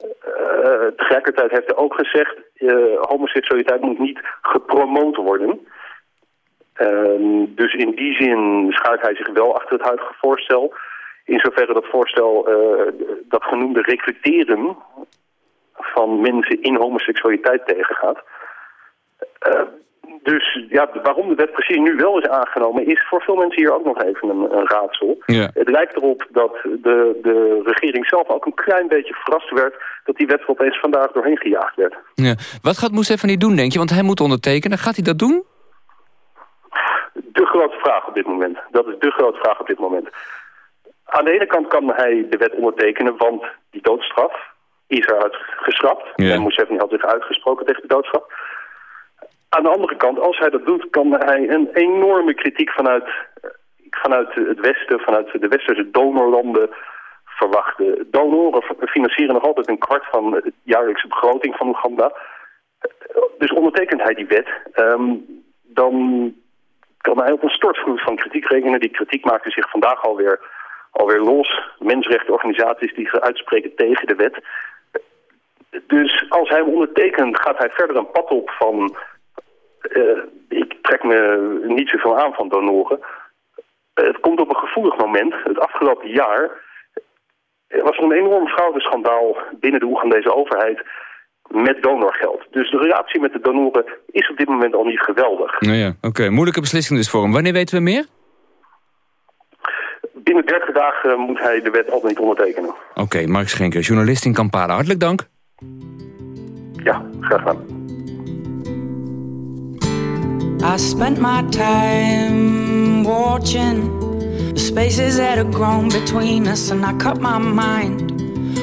Uh, tegelijkertijd heeft hij ook gezegd... Uh, homoseksualiteit moet niet gepromoot worden. Uh, dus in die zin schaart hij zich wel achter het huidige voorstel. In zoverre dat voorstel uh, dat genoemde recruteren van mensen in homoseksualiteit tegengaat. Dus ja, waarom de wet precies nu wel is aangenomen... is voor veel mensen hier ook nog even een, een raadsel. Ja. Het lijkt erop dat de, de regering zelf ook een klein beetje verrast werd... dat die wet opeens vandaag doorheen gejaagd werd. Ja. Wat gaat Moussefani doen, denk je? Want hij moet ondertekenen. Gaat hij dat doen? De grote vraag op dit moment. Dat is de grote vraag op dit moment. Aan de ene kant kan hij de wet ondertekenen, want die doodstraf is eruit geschrapt. Ja. En Moussefani had zich uitgesproken tegen de doodstraf. Aan de andere kant, als hij dat doet, kan hij een enorme kritiek vanuit, vanuit het Westen, vanuit de westerse donorlanden verwachten. Donoren financieren nog altijd een kwart van de jaarlijkse begroting van Oeganda. Dus ondertekent hij die wet, um, dan kan hij op een stortvloed van kritiek rekenen. Die kritiek maakte zich vandaag alweer, alweer los. Mensenrechtenorganisaties die zich uitspreken tegen de wet. Dus als hij ondertekent, gaat hij verder een pad op van uh, ik trek me niet zoveel aan van donoren. Het komt op een gevoelig moment. Het afgelopen jaar was er een enorm fraudeschandaal binnen de Oegandese overheid met donorgeld. Dus de relatie met de donoren is op dit moment al niet geweldig. Nou ja, oké. Moeilijke beslissing dus voor hem. Wanneer weten we meer? Binnen 30 dagen moet hij de wet altijd niet ondertekenen. Oké, Mark Schenker, journalist in Kampala. Hartelijk dank. Ja, graag gedaan. I spent my time watching the spaces that had grown between us, and I cut my mind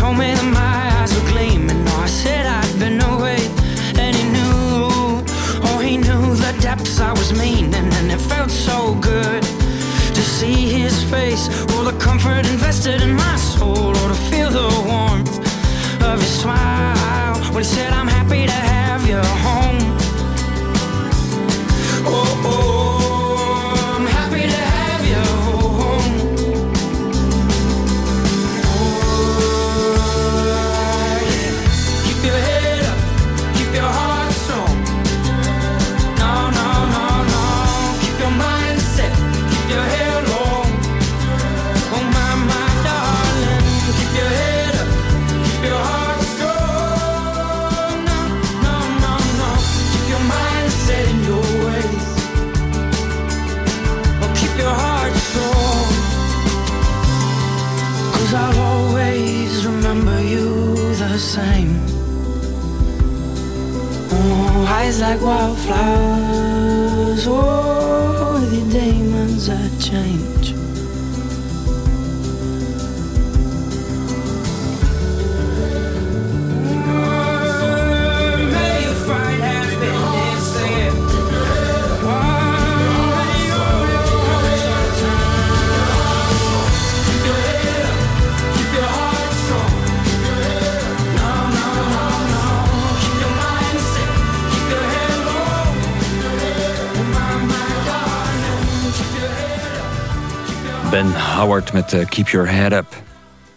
Told me that my eyes were gleaming. Oh, I said I'd been away, and he knew. Oh, he knew the depths I was meaning, and it felt so good to see his face. All the comfort invested in my soul, or to feel the warmth of his smile when he said, "I'm happy to have you home." Oh. oh. Like wildflowers. Ben Howard met uh, Keep Your Head Up.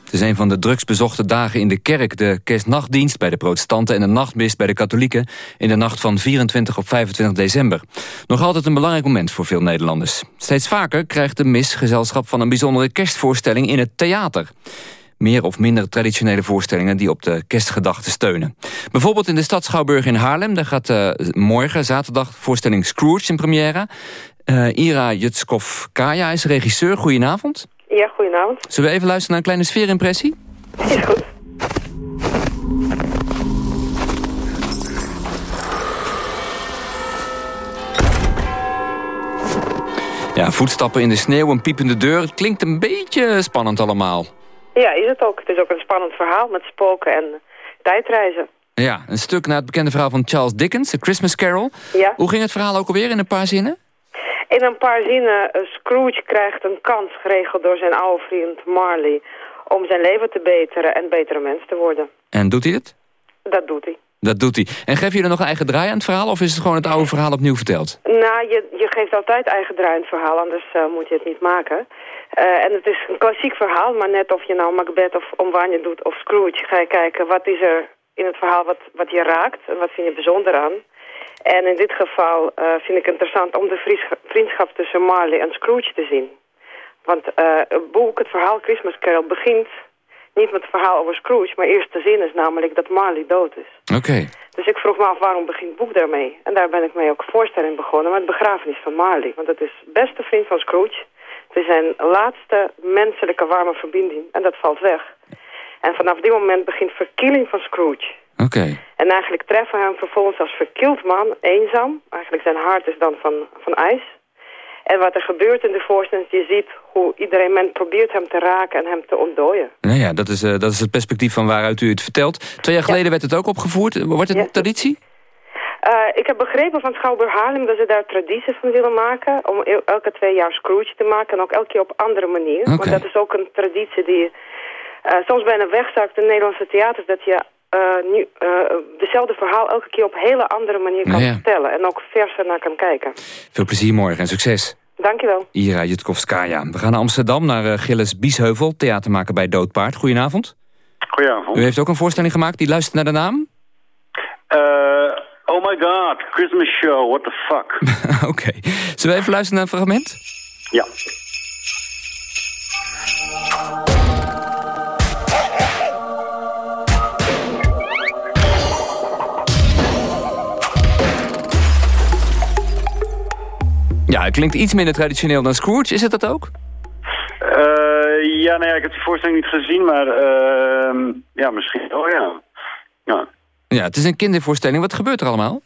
Het is een van de drugsbezochte dagen in de kerk. De kerstnachtdienst bij de protestanten en de nachtmis bij de katholieken... in de nacht van 24 op 25 december. Nog altijd een belangrijk moment voor veel Nederlanders. Steeds vaker krijgt de mis gezelschap van een bijzondere kerstvoorstelling in het theater meer of minder traditionele voorstellingen die op de kerstgedachten steunen. Bijvoorbeeld in de stad Schouwburg in Haarlem. Daar gaat uh, morgen, zaterdag, voorstelling Scrooge in première. Uh, Ira Jutskov-Kaya is regisseur. Goedenavond. Ja, goedenavond. Zullen we even luisteren naar een kleine sfeerimpressie? Is goed. Ja, voetstappen in de sneeuw, een piepende deur. Het klinkt een beetje spannend allemaal. Ja, is het ook. Het is ook een spannend verhaal met spoken en tijdreizen. Ja, een stuk naar het bekende verhaal van Charles Dickens, A Christmas Carol. Ja. Hoe ging het verhaal ook alweer in een paar zinnen? In een paar zinnen, eh, Scrooge krijgt een kans geregeld door zijn oude vriend Marley... om zijn leven te beteren en betere mens te worden. En doet hij het? Dat doet hij. Dat doet hij. En geef je er nog een eigen draai aan het verhaal... of is het gewoon het oude verhaal opnieuw verteld? Nou, je, je geeft altijd eigen draai aan het verhaal, anders uh, moet je het niet maken. Uh, en het is een klassiek verhaal, maar net of je nou Macbeth of Omwanje doet of Scrooge... ga je kijken wat is er in het verhaal wat, wat je raakt en wat vind je bijzonder aan... En in dit geval uh, vind ik het interessant om de vriendschap tussen Marley en Scrooge te zien. Want uh, het boek, het verhaal Christmas Carol, begint niet met het verhaal over Scrooge, maar eerste zin is namelijk dat Marley dood is. Oké. Dus ik vroeg me af, waarom begint het boek daarmee? En daar ben ik mee ook voorstelling begonnen met begrafenis van Marley. Want het is beste vriend van Scrooge. Het is zijn laatste menselijke warme verbinding en dat valt weg. En vanaf die moment begint verkieling van Scrooge. Oké. En eigenlijk treffen we hem vervolgens als verkield man, eenzaam. Eigenlijk zijn hart is dan van, van ijs. En wat er gebeurt in de voorstelling, je ziet hoe iedereen men probeert hem te raken en hem te ontdooien. Nou ja, dat is, uh, dat is het perspectief van waaruit u het vertelt. Twee jaar geleden werd het ook opgevoerd. Wordt het een traditie? Uh, ik heb begrepen van Schouwburg Haarlem dat ze daar traditie van willen maken. Om el- elke twee jaar Scrooge te maken. En ook elke keer op andere manier. Want dat is ook een traditie die... Uh, soms bij een wegzak in Nederlandse theaters dat je nu, uh, dezelfde verhaal elke keer op een hele andere manier kan Nou ja. vertellen. En ook verser naar kan kijken. Veel plezier morgen en succes. Dankjewel. Ira Jutkovskaya. We gaan naar Amsterdam, naar uh, Gilles Biesheuvel, theatermaker bij Doodpaard. Goedenavond. Goedenavond. U heeft ook een voorstelling gemaakt, die luistert naar de naam? Uh, oh my god, Christmas show, what the fuck. Oké. Okay. Zullen we even luisteren naar een fragment? Ja. Het klinkt iets minder traditioneel dan Scrooge. Is het dat ook? Uh, ja, nou ja, ik heb die voorstelling niet gezien, maar uh, ja, misschien. Oh ja. ja. Ja, het is een kindervoorstelling. Wat gebeurt er allemaal?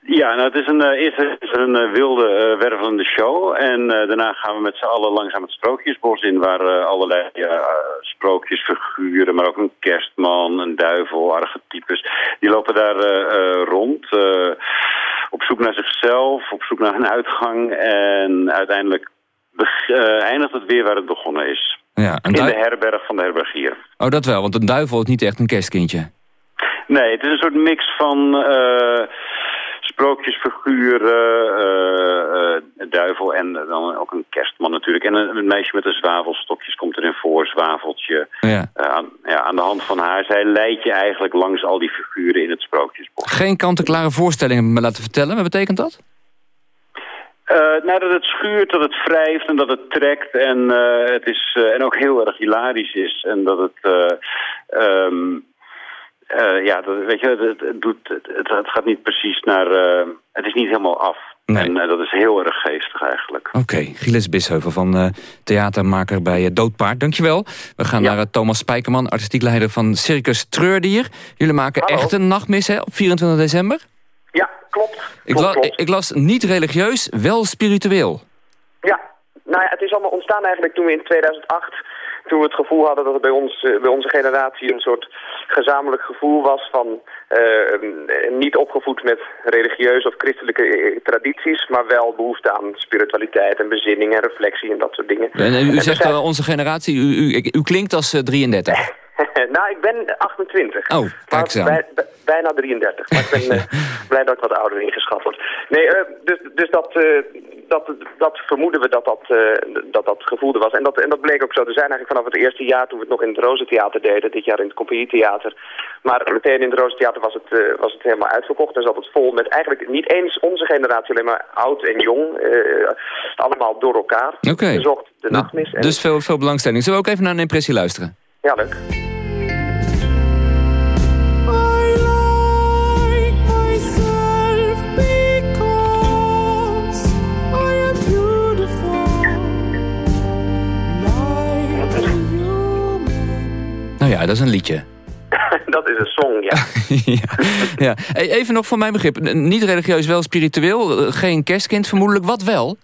Ja, nou, het is een, uh, eerst is er een uh, wilde, wervelende show. En daarna gaan we met z'n allen langzaam het sprookjesbos in... waar allerlei sprookjesfiguren, maar ook een kerstman, een duivel, archetypes... die lopen daar rond, op zoek naar zichzelf, op zoek naar een uitgang... en uiteindelijk eindigt het weer waar het begonnen is. Ja, in de herberg van de herbergier. Oh, dat wel, want een duivel is niet echt een kerstkindje. Nee, het is een soort mix van uh, sprookjesfiguren, uh, uh, duivel en dan ook een kerstman natuurlijk. En een, een, meisje met een zwavelstokjes komt erin voor, zwaveltje. Ja. Aan, ja, aan de hand van haar. Zij leidt je eigenlijk langs al die figuren in het sprookjesbos. Geen kant-en-klare voorstellingen me laten vertellen, wat betekent dat? Uh, nou, dat het schuurt, dat het wrijft en dat het trekt en, uh, het is, uh, en ook heel erg hilarisch is. En dat het... Um, uh, ja, dat, weet je, het, het, doet, het, het, gaat niet precies naar... Uh, het is niet helemaal af. Nee. En uh, dat is heel erg geestig eigenlijk. Oké, okay. Gilles Bisheuvel van theatermaker bij Doodpaard. Dankjewel. We gaan ja. naar Thomas Spijkerman, artistiek leider van Circus Treurdier. Jullie maken Hallo. echt een nachtmis hè, op 24 december? Ja, klopt. Ik, klopt, la klopt. ik las niet religieus, wel spiritueel. Ja, nou ja, het is allemaal ontstaan eigenlijk toen we in 2008 toen we het gevoel hadden dat er bij, ons, uh, bij onze generatie een soort gezamenlijk gevoel was van uh, niet opgevoed met religieuze of christelijke uh, tradities, maar wel behoefte aan spiritualiteit en bezinning en reflectie en dat soort dingen. En, u en zegt onze generatie, u, u, u klinkt als 33. nou, ik ben 28. Oh, kijk eens aan. Bij, bij, bijna 33. Maar ik ben blij dat ik wat ouder ingeschat word. Nee, dus, dus dat, dat, dat vermoeden we dat dat, dat dat gevoel er was. En dat, en dat bleek ook zo te zijn eigenlijk vanaf het eerste jaar toen we het nog in het Rozentheater deden. Dit jaar in het Compagnietheater. Maar meteen in het Rozentheater was het, was het helemaal uitverkocht. En zat het vol met eigenlijk niet eens onze generatie, alleen maar oud en jong. Allemaal door elkaar. Oké. Okay. Bezocht de nachtmis. En... Dus veel, veel belangstelling. Zullen we ook even naar een impressie luisteren? Ja, leuk. Nou ja, dat is een liedje. dat is een song, ja. ja, ja. Even nog voor mijn begrip. Niet religieus, wel spiritueel. Geen kerstkind vermoedelijk. Wat wel?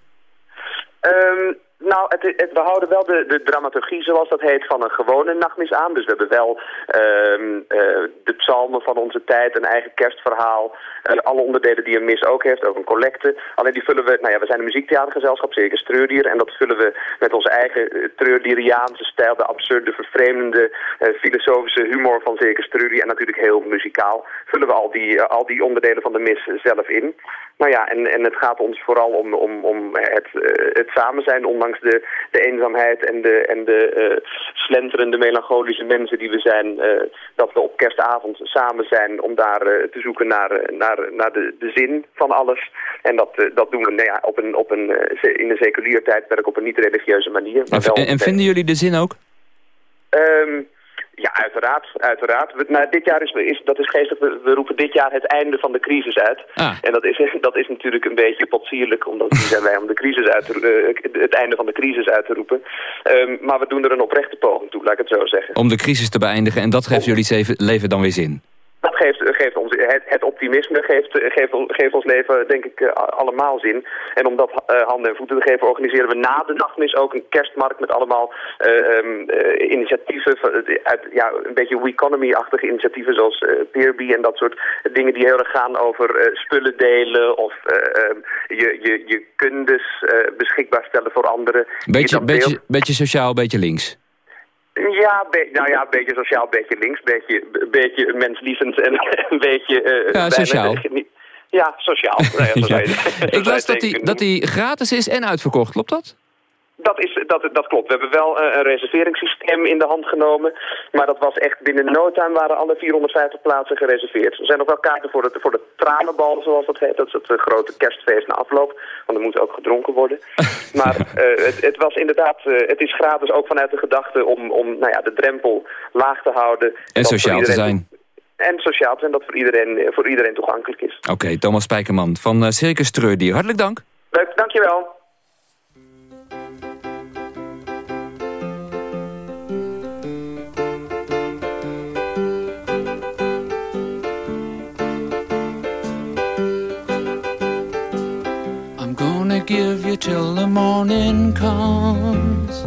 Um, nou, het, het, we houden wel de, de dramaturgie, zoals dat heet, van een gewone nachtmis aan. Dus we hebben wel um, uh, de psalmen van onze tijd, een eigen kerstverhaal. Uh, alle onderdelen die een mis ook heeft, ook een collecte. Alleen die vullen we, nou ja, we zijn een muziektheatergezelschap, Circus Treurdier. En dat vullen we met onze eigen uh, treurdieriaanse stijl, de absurde, vervreemdende, filosofische humor van Circus Treurdier. En natuurlijk heel muzikaal vullen we al die, al die onderdelen van de mis zelf in. Nou ja, en, en het gaat ons vooral om, om, om het, het samen zijn, ondanks de, de eenzaamheid en de, en de uh, slenterende melancholische mensen die we zijn, uh, dat we op kerstavond samen zijn om daar uh, te zoeken naar, naar, naar de, de zin van alles. En dat, dat doen we nou ja, op een, op een, in een seculier tijdperk op een niet-religieuze manier. Maar en, en vinden jullie de zin ook? Um, ja, uiteraard. uiteraard. We, nou, dit jaar is, is, dat is geestig, we, we, roepen dit jaar het einde van de crisis uit. Ah. En dat is, dat is natuurlijk een beetje potsierlijk, omdat nu zijn wij om de crisis uit te, uh, het einde van de crisis uit te roepen. Um, maar we doen er een oprechte poging toe, laat ik het zo zeggen. Om de crisis te beëindigen en dat geeft jullie leven dan weer zin? Dat geeft, geeft ons, het, het optimisme geeft, geeft, geeft ons leven denk ik allemaal zin. En om dat handen en voeten te geven organiseren we na de nachtmis ook een kerstmarkt met allemaal um, initiatieven. Uit, ja, een beetje We-economy-achtige initiatieven zoals Peerby en dat soort dingen die heel erg gaan over spullen delen of ehm, je, je, je kundes beschikbaar stellen voor anderen. Beetje, beetje, beetje sociaal, beetje links. Ja, nou ja, een beetje sociaal, een beetje links, een beetje, beetje menslievend en een beetje... Uh, ja, sociaal. ja, sociaal. Nou ja, Ik las dat hij dat die gratis is en uitverkocht, klopt dat? Dat, is, dat, dat klopt. We hebben wel een reserveringssysteem in de hand genomen. Maar dat was echt binnen no time waren alle 450 plaatsen gereserveerd. Er zijn nog wel kaarten voor de, voor de tranenbal, zoals dat heet. Dat is het grote kerstfeest na afloop. Want er moet ook gedronken worden. maar uh, het, het, was inderdaad, uh, het is gratis ook vanuit de gedachte om, om nou ja, de drempel laag te houden. En sociaal te zijn. En sociaal te zijn, dat voor iedereen, voor iedereen toegankelijk is. Oké, Thomas Spijkerman van Circus Treurdier. Hartelijk dank. Leuk, dankjewel. Give you till the morning comes,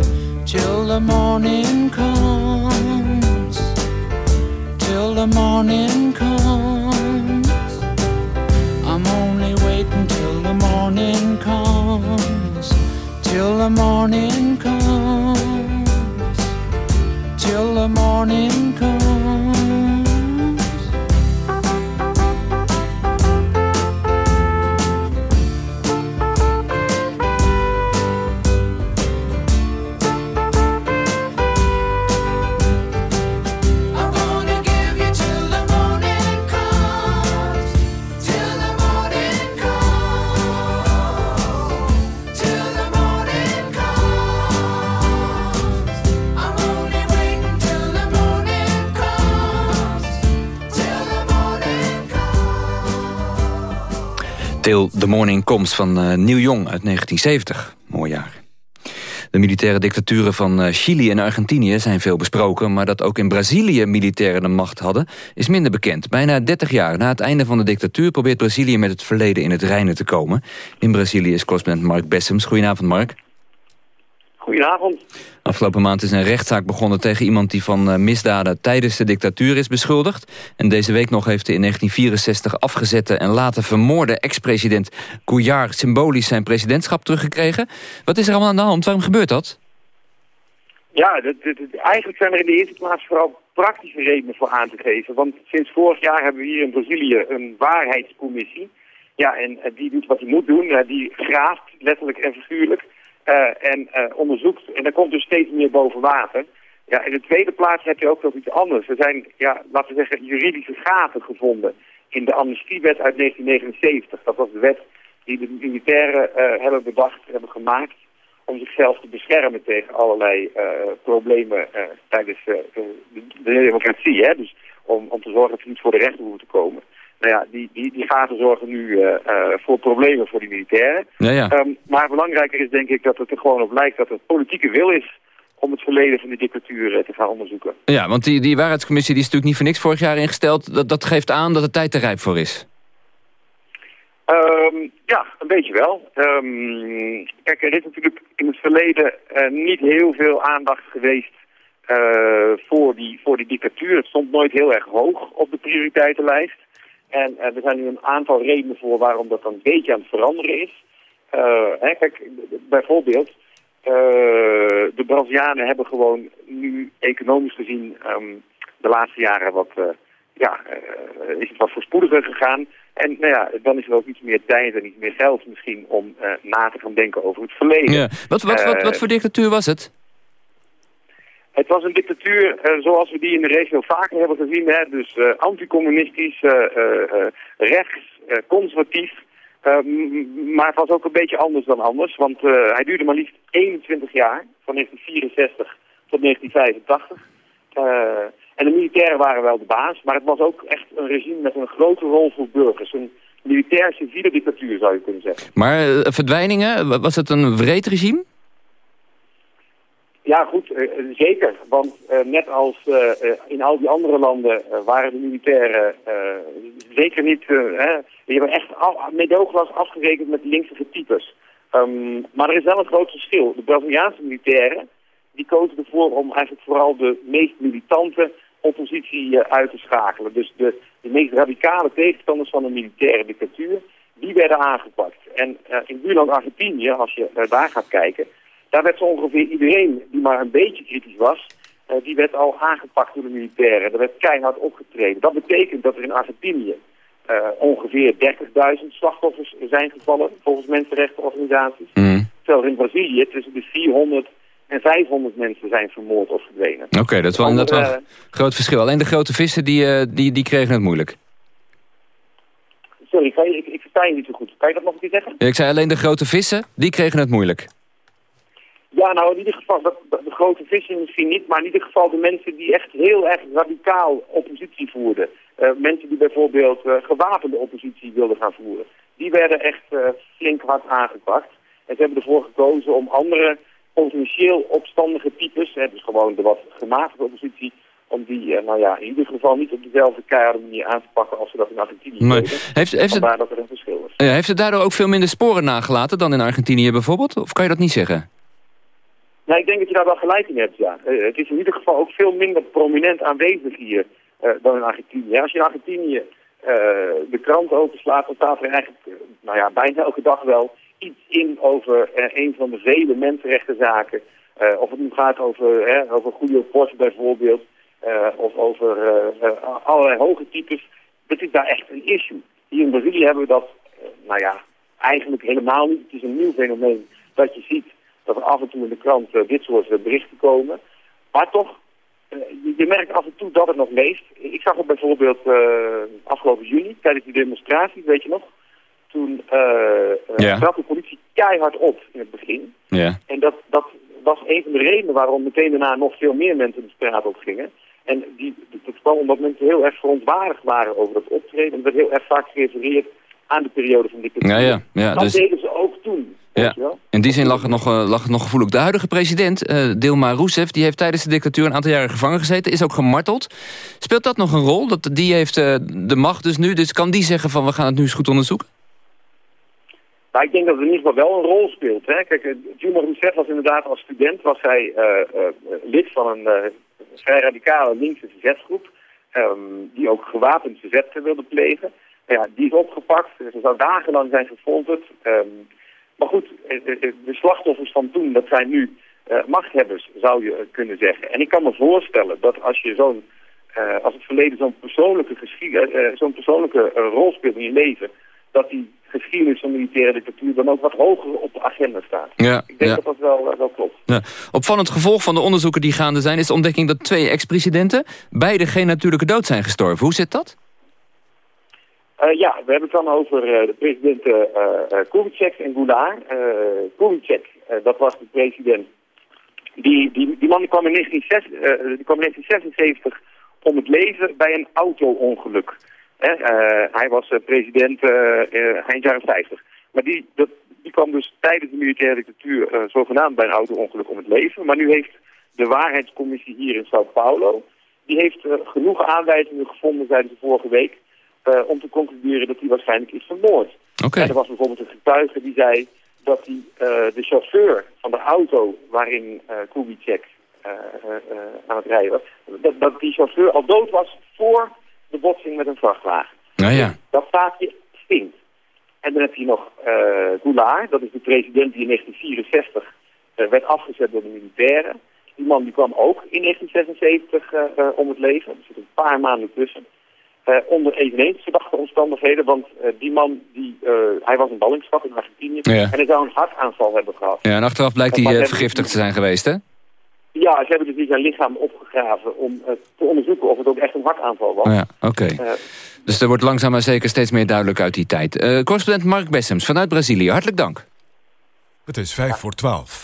till the morning comes, till the morning comes. I'm only waiting till the morning comes, till the morning comes, till the morning comes. Till the Morning Comes van uh, Neil Young uit 1970. Mooi jaar. De militaire dictaturen van uh, Chili en Argentinië zijn veel besproken... maar dat ook in Brazilië militairen de macht hadden, is minder bekend. Bijna 30 jaar na het einde van de dictatuur... probeert Brazilië met het verleden in het reinen te komen. In Brazilië is correspondent Mark Bessems. Goedenavond, Mark. Goedenavond. Afgelopen maand is een rechtszaak begonnen tegen iemand die van eh, misdaden tijdens de dictatuur is beschuldigd. En deze week nog heeft de in 1964 afgezette en later vermoorde ex-president Couillard symbolisch zijn presidentschap teruggekregen. Wat is er allemaal aan de hand? Waarom gebeurt dat? Ja, dat, eigenlijk zijn er in de eerste plaats vooral praktische redenen voor aan te geven. Want sinds vorig jaar hebben we hier in Brazilië een waarheidscommissie. Ja, en uh, die doet wat hij moet doen. Uh, die graaft, letterlijk en figuurlijk. Uh, en uh, onderzoekt. En er komt dus steeds meer boven water. Ja, in de tweede plaats heb je ook nog iets anders. Er zijn, ja, laten we zeggen, juridische gaten gevonden in de amnestiewet uit 1979. Dat was de wet die de militairen uh, hebben bedacht, hebben gemaakt om zichzelf te beschermen tegen allerlei problemen tijdens de, de, democratie. Dus om, om te zorgen dat ze niet voor de rechter hoeven te komen nou ja, die, die, die gaten zorgen nu uh, voor problemen voor die militairen. Ja, ja. Um, maar belangrijker is denk ik dat het er gewoon op lijkt dat er politieke wil is om het verleden van de dictatuur uh, te gaan onderzoeken. Ja, want die, die waarheidscommissie die is natuurlijk niet voor niks vorig jaar ingesteld. Dat, dat geeft aan dat de tijd er rijp voor is. Um, ja, een beetje wel. Um, kijk, er is natuurlijk in het verleden uh, niet heel veel aandacht geweest voor, die, voor die dictatuur. Het stond nooit heel erg hoog op de prioriteitenlijst. En uh, er zijn nu een aantal redenen voor waarom dat een beetje aan het veranderen is. Uh, hè, kijk, bijvoorbeeld, uh, de Brazilianen hebben gewoon nu economisch gezien um, de laatste jaren wat, ja, is het wat voorspoediger gegaan. En nou ja, dan is er ook iets meer tijd en iets meer geld misschien om na te gaan denken over het verleden. Ja. Wat, wat, wat, wat voor dictatuur was het? Het was een dictatuur uh, zoals we die in de regio vaker hebben gezien. Hè? Dus uh, anticommunistisch, uh, rechts, conservatief. maar het was ook een beetje anders dan anders. Want hij duurde maar liefst 21 jaar, van 1964 tot 1985. en de militairen waren wel de baas. Maar het was ook echt een regime met een grote rol voor burgers. Een militair-civiele dictatuur zou je kunnen zeggen. Maar verdwijningen, was het een wreed regime? Ja, goed, uh, zeker. Want uh, net als in al die andere landen waren de militairen zeker niet... Hè, die hebben echt medooglas afgerekend met linkse types. Um, maar er is wel een groot verschil. De Braziliaanse militairen die kozen ervoor om eigenlijk vooral de meest militante oppositie uit te schakelen. Dus de, de meest radicale tegenstanders van een militaire dictatuur, die werden aangepakt. En in buurland Argentinië, als je daar gaat kijken daar werd zo ongeveer iedereen die maar een beetje kritisch was, uh, die werd al aangepakt door de militairen. Er werd keihard opgetreden. Dat betekent dat er in Argentinië uh, ongeveer 30.000 slachtoffers zijn gevallen, volgens mensenrechtenorganisaties. Mm. Terwijl in Brazilië tussen de 400 en 500 mensen zijn vermoord of verdwenen. Oké, okay, dat is wel een uh, groot verschil. Alleen de grote vissen die, die, die kregen het moeilijk. Sorry, kan je, ik, ik versta je niet zo goed. Kan je dat nog een keer zeggen? Ja, ik zei alleen de grote vissen, die kregen het moeilijk. Ja, nou in ieder geval, dat, de grote vissen misschien niet, maar in ieder geval de mensen die echt heel erg radicaal oppositie voerden. Uh, mensen die bijvoorbeeld uh, gewapende oppositie wilden gaan voeren. Die werden echt uh, flink hard aangepakt. En ze hebben ervoor gekozen om andere potentieel opstandige types, hè, dus gewoon de wat gematigde oppositie, om die nou ja, in ieder geval niet op dezelfde keiharde manier aan te pakken als ze dat in Argentinië nee. deden. Heeft, heeft, het, dat er een verschil is. heeft het daardoor ook veel minder sporen nagelaten dan in Argentinië bijvoorbeeld? Of kan je dat niet zeggen? Nou, ik denk dat je daar wel gelijk in hebt, ja. Uh, het is in ieder geval ook veel minder prominent aanwezig hier uh, dan in Argentinië. Als je in Argentinië uh, de krant openslaat, dan staat er eigenlijk nou ja, bijna elke dag wel iets in over een van de vele mensenrechtenzaken. of het nu gaat over, over goede Porsche bijvoorbeeld, of over allerlei hoge types. Dat is daar echt een issue. Hier in Brazilië hebben we dat, nou ja, eigenlijk helemaal niet. Het is een nieuw fenomeen dat je ziet dat er af en toe in de krant uh, dit soort uh, berichten komen. Maar toch, uh, je, merkt af en toe dat het nog leeft. Ik zag het bijvoorbeeld afgelopen juni, tijdens die demonstratie, weet je nog? Toen ja. trad de politie keihard op in het begin. Ja. En dat, dat was een van de redenen waarom meteen daarna nog veel meer mensen de straat op gingen. En die, dat kwam omdat mensen heel erg verontwaardigd waren over het optreden. En werd heel erg vaak gerefereerd aan de periode van dictatuur. Ja, ja, ja, dat dus... deden ze ook toen. Ja. In die zin lag het nog, uh, lag het nog gevoelig. De huidige president, uh, Dilma Rousseff, die heeft tijdens de dictatuur een aantal jaren gevangen gezeten. Is ook gemarteld. Speelt dat nog een rol? Dat, die heeft uh, de macht dus nu. Dus kan die zeggen van we gaan het nu eens goed onderzoeken? Nou, ik denk dat het in ieder geval wel een rol speelt. Hè. Kijk, Dilma Rousseff was inderdaad als student was hij lid van een vrij radicale linkse verzetsgroep. Um, die ook gewapend verzet wilde plegen. Ja, die is opgepakt. Ze zou dagenlang zijn gefolterd. Um, maar goed, de slachtoffers van toen, dat zijn nu uh, machthebbers, zou je kunnen zeggen. En ik kan me voorstellen dat als je zo'n, uh, als het verleden zo'n persoonlijke, uh, zo'n persoonlijke rol speelt in je leven, dat die geschiedenis van militaire dictatuur dan ook wat hoger op de agenda staat. Ja, ik denk ja. dat dat wel, wel klopt. Ja. Opvallend gevolg van de onderzoeken die gaande zijn... is de ontdekking dat twee ex-presidenten... beide geen natuurlijke dood zijn gestorven. Hoe zit dat? Uh, ja, we hebben het dan over uh, de presidenten uh, Kubitschek en Goulart. Kubitschek, dat was de president. Die, die, die man kwam, in 1976, die kwam in 1976 om het leven bij een auto-ongeluk. hij was president eind jaren 50. Maar die, dat, die kwam dus tijdens de militaire dictatuur zogenaamd bij een auto-ongeluk om het leven. Maar nu heeft de waarheidscommissie hier in Sao Paulo... die heeft genoeg aanwijzingen gevonden, zeiden ze vorige week... Uh, om te concluderen dat hij waarschijnlijk is vermoord. Okay. En er was bijvoorbeeld een getuige die zei dat hij, uh, de chauffeur van de auto waarin uh, Kubitschek aan het rijden was, dat, dat die chauffeur al dood was voor de botsing met een vrachtwagen. Nou ja. Dat zaakje stinkt. En dan heb je nog Goulart, dat is de president die in 1964 werd afgezet door de militairen. Die man die kwam ook in 1976 om het leven. Er zit een paar maanden tussen. Uh, onder eveneens verdachte omstandigheden, want uh, die man, die, uh, hij was in ballingschap in Argentinië ja. en hij zou een hartaanval hebben gehad. Ja, en achteraf blijkt hij vergiftigd te zijn geweest, hè? Ja, ze hebben dus niet zijn lichaam opgegraven om te onderzoeken of het ook echt een hartaanval was. Ja, oké. Okay. dus er wordt langzaam maar zeker steeds meer duidelijk uit die tijd. correspondent Mark Bessems vanuit Brazilië, hartelijk dank. Het is vijf voor twaalf.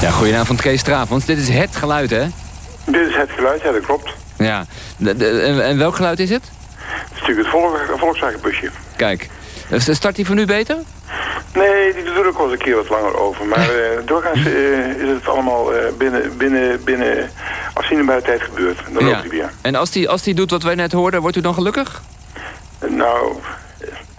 Ja, goedenavond Kees Stravens. Dit is het geluid, hè? Dit is het geluid, ja, dat klopt. Ja. De- de- en, en welk geluid is het? Het is natuurlijk het Volk- Volkswagenbusje. Kijk. Eh, Start die voor nu beter? Nee, die doet er ook wel eens een keer wat langer over. Maar eh, doorgaans eh, is het allemaal binnen, binnen, binnen afzienbare tijd gebeurd. Dan loopt hij weer. En als die, als die doet wat wij net hoorden, wordt u dan gelukkig? Nou,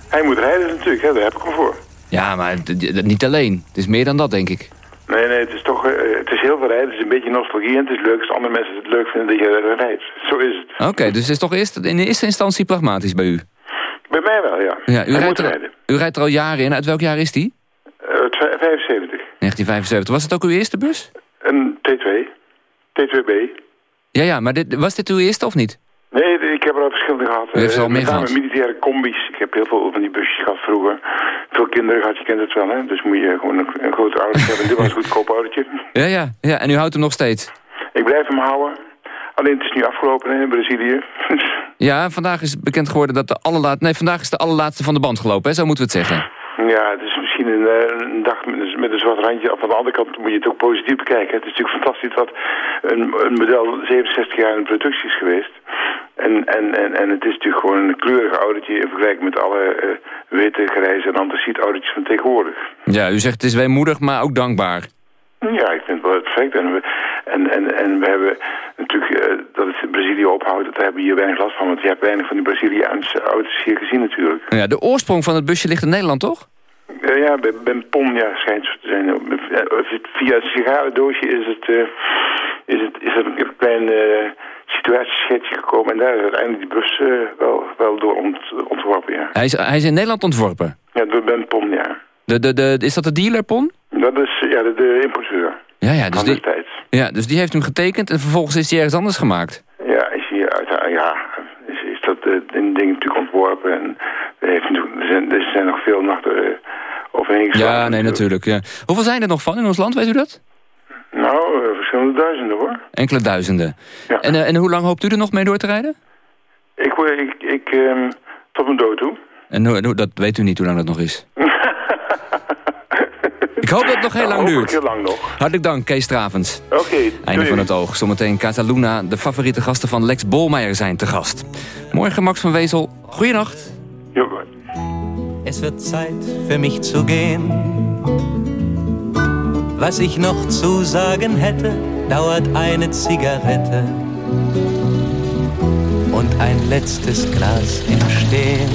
hij moet rijden natuurlijk, hè, daar heb ik hem voor. Ja, maar niet alleen. Het is meer dan dat, denk ik. Nee, nee, het is toch, eh, het is heel veel rijden. Het is een beetje nostalgie en het is leuk als andere mensen het leuk vinden dat je rijdt. Zo is het. Oké, dus het is toch eerst, in de eerste instantie pragmatisch bij u? Bij mij wel, ja. Ja, u, hij rijdt er, u rijdt er al jaren in. Uit welk jaar is die? Twa- 75. 1975. Was het ook uw eerste bus? Een T2. T2B. Ja, ja, maar dit, was dit uw eerste of niet? Nee, ik heb er al verschillende gehad. U heeft al Eh, met name gehad? militaire combi's. Ik heb heel veel van die busjes gehad vroeger. Veel kinderen gehad, je kent het wel, hè. Dus moet je gewoon een, een groot autootje hebben. Dit was een goedkoop autootje. Ja, ja, ja. En u houdt hem nog steeds? Ik blijf hem houden. Alleen het is nu afgelopen hè, in Brazilië. Ja, vandaag is bekend geworden dat de allerlaatste... Nee, vandaag is de allerlaatste van de band gelopen, hè? Zo moeten we het zeggen. ja, het is misschien een, eh, een dag met een, met een zwart randje. Of aan de andere kant moet je het ook positief bekijken. Het is natuurlijk fantastisch dat een, een model 67 jaar in productie is geweest. En, en, en, en het is natuurlijk gewoon een kleurig autootje in vergelijking met alle eh, witte, grijze en antraciet autootjes van tegenwoordig. Ja, u zegt het is weemoedig, maar ook dankbaar. Ja, ik vind het wel perfect. En we, en, en, en we hebben natuurlijk, eh, dat het Brazilië ophoudt, daar hebben we hier weinig last van. Want je hebt weinig van die Braziliaanse auto's hier gezien natuurlijk. Ja, de oorsprong van het busje ligt in Nederland, toch? Ja, bij, bij Pon ja, schijnt zo te zijn. Via het sigarendoosje is het, eh, is het, is er een klein eh situatieschetsje gekomen. En daar is uiteindelijk die bus eh, wel, wel door ont, ontworpen, ja. Hij is, hij is in Nederland ontworpen. Ja, door Ben Pon, ja. De, de, de, is dat de dealer, Pon? Dat is ja, de, de importeur. Ja, ja, dus die, ja, dus die heeft hem getekend en vervolgens is hij ergens anders gemaakt. Ja, is hier uit, ja, En er, heeft er, zijn, er zijn nog veel nachten eh, overheen geslagen. Ja, nee, natuurlijk. Ja. Hoeveel zijn er nog van in ons land, weet u dat? Nou, eh, verschillende duizenden hoor. Enkele duizenden. En, eh, en hoe lang hoopt u er nog mee door te rijden? Ik, ik, ik ehm, tot mijn dood toe. En dat weet u niet hoe lang dat nog is. Ik hoop dat het nog heel lang duurt. heel lang nog. Hartelijk dank, Kees Stravens. Oké, Einde doei. van het oog. Zometeen Cataluna. De favoriete gasten van Lex Bolmeijer zijn te gast. Morgen Max van Wezel. Goeienacht. Es wird Zeit für mich zu gehen. Was ich noch zu sagen hätte, dauert eine Zigarette und ein letztes Glas im Stehen.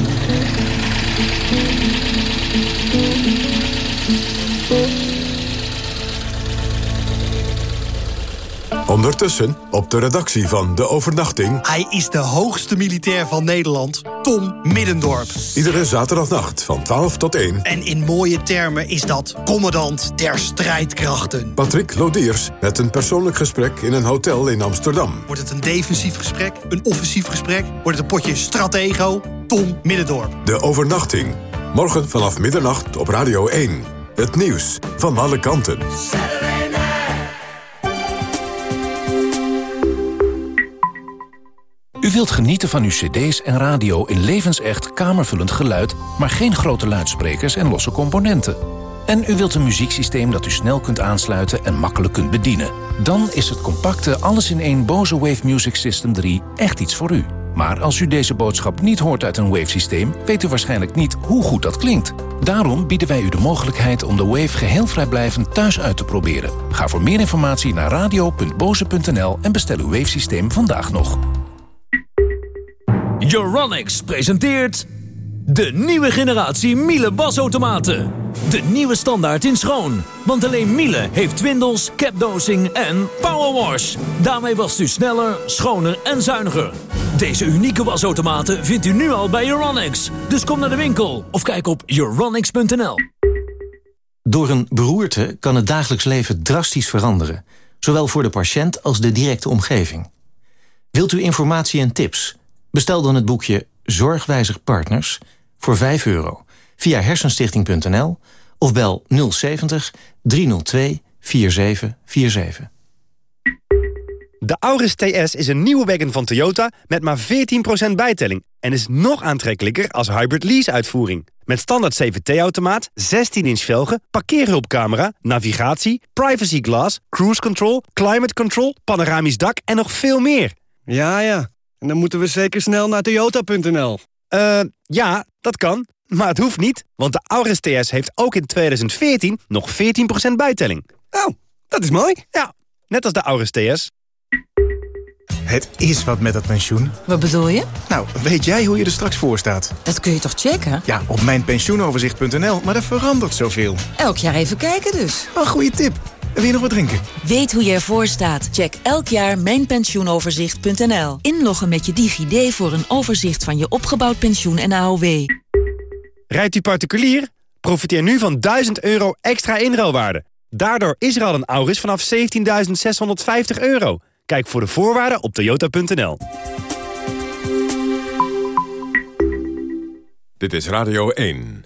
Ondertussen op de redactie van De Overnachting. Hij is de hoogste militair van Nederland, Tom Middendorp. Iedere zaterdagnacht van 12 tot 1. En in mooie termen is dat commandant der strijdkrachten. Patrick Lodiers met een persoonlijk gesprek in een hotel in Amsterdam. Wordt het een defensief gesprek, een offensief gesprek? Wordt het een potje stratego? Tom Middendorp. De Overnachting. Morgen vanaf middernacht op Radio 1. Het nieuws van alle kanten. Wilt genieten van uw cd's en radio in levensecht kamervullend geluid... maar geen grote luidsprekers en losse componenten. En u wilt een muzieksysteem dat u snel kunt aansluiten en makkelijk kunt bedienen. Dan is het compacte alles-in-één Bose Wave Music System 3 echt iets voor u. Maar als u deze boodschap niet hoort uit een Wave-systeem... weet u waarschijnlijk niet hoe goed dat klinkt. Daarom bieden wij u de mogelijkheid om de Wave geheel vrijblijvend thuis uit te proberen. Ga voor meer informatie naar radio.boze.nl en bestel uw Wave-systeem vandaag nog. Euronics presenteert... de nieuwe generatie Miele wasautomaten. De nieuwe standaard in schoon. Want alleen Miele heeft twindels, capdosing en powerwash. Daarmee wast u sneller, schoner en zuiniger. Deze unieke wasautomaten vindt u nu al bij Euronics. Dus kom naar de winkel of kijk op euronics.nl. Door een beroerte kan het dagelijks leven drastisch veranderen. Zowel voor de patiënt als de directe omgeving. Wilt u informatie en tips? Bestel dan het boekje Zorgwijzer Partners voor 5 euro via hersenstichting.nl of bel 070 302 4747. De Auris TS is een nieuwe wagon van Toyota met maar 14% bijtelling... en is nog aantrekkelijker als hybrid lease-uitvoering. Met standaard CVT-automaat, 16-inch velgen, parkeerhulpcamera... navigatie, privacy glass, cruise control, climate control... panoramisch dak en nog veel meer. Ja, ja. En dan moeten we zeker snel naar toyota.nl. Eh, ja, dat kan. Maar het hoeft niet, want de Auris TS heeft ook in 2014 nog 14% bijtelling. Oh, dat is mooi. Ja, net als de Auris TS. Het is wat met dat pensioen. Wat bedoel je? Nou, weet jij hoe je er straks voor staat? Dat kun je toch checken? Ja, op mijnpensioenoverzicht.nl, maar er verandert zoveel. Elk jaar even kijken dus. Een goede tip. Wil je nog wat drinken? Weet hoe je ervoor staat? Check elk jaar mijnpensioenoverzicht.nl. Inloggen met je DigiD voor een overzicht van je opgebouwd pensioen en AOW. Rijdt u particulier? Profiteer nu van 1000 euro extra inruilwaarde. Daardoor is er al een Auris vanaf 17.650 euro. Kijk voor de voorwaarden op toyota.nl. Dit is Radio 1.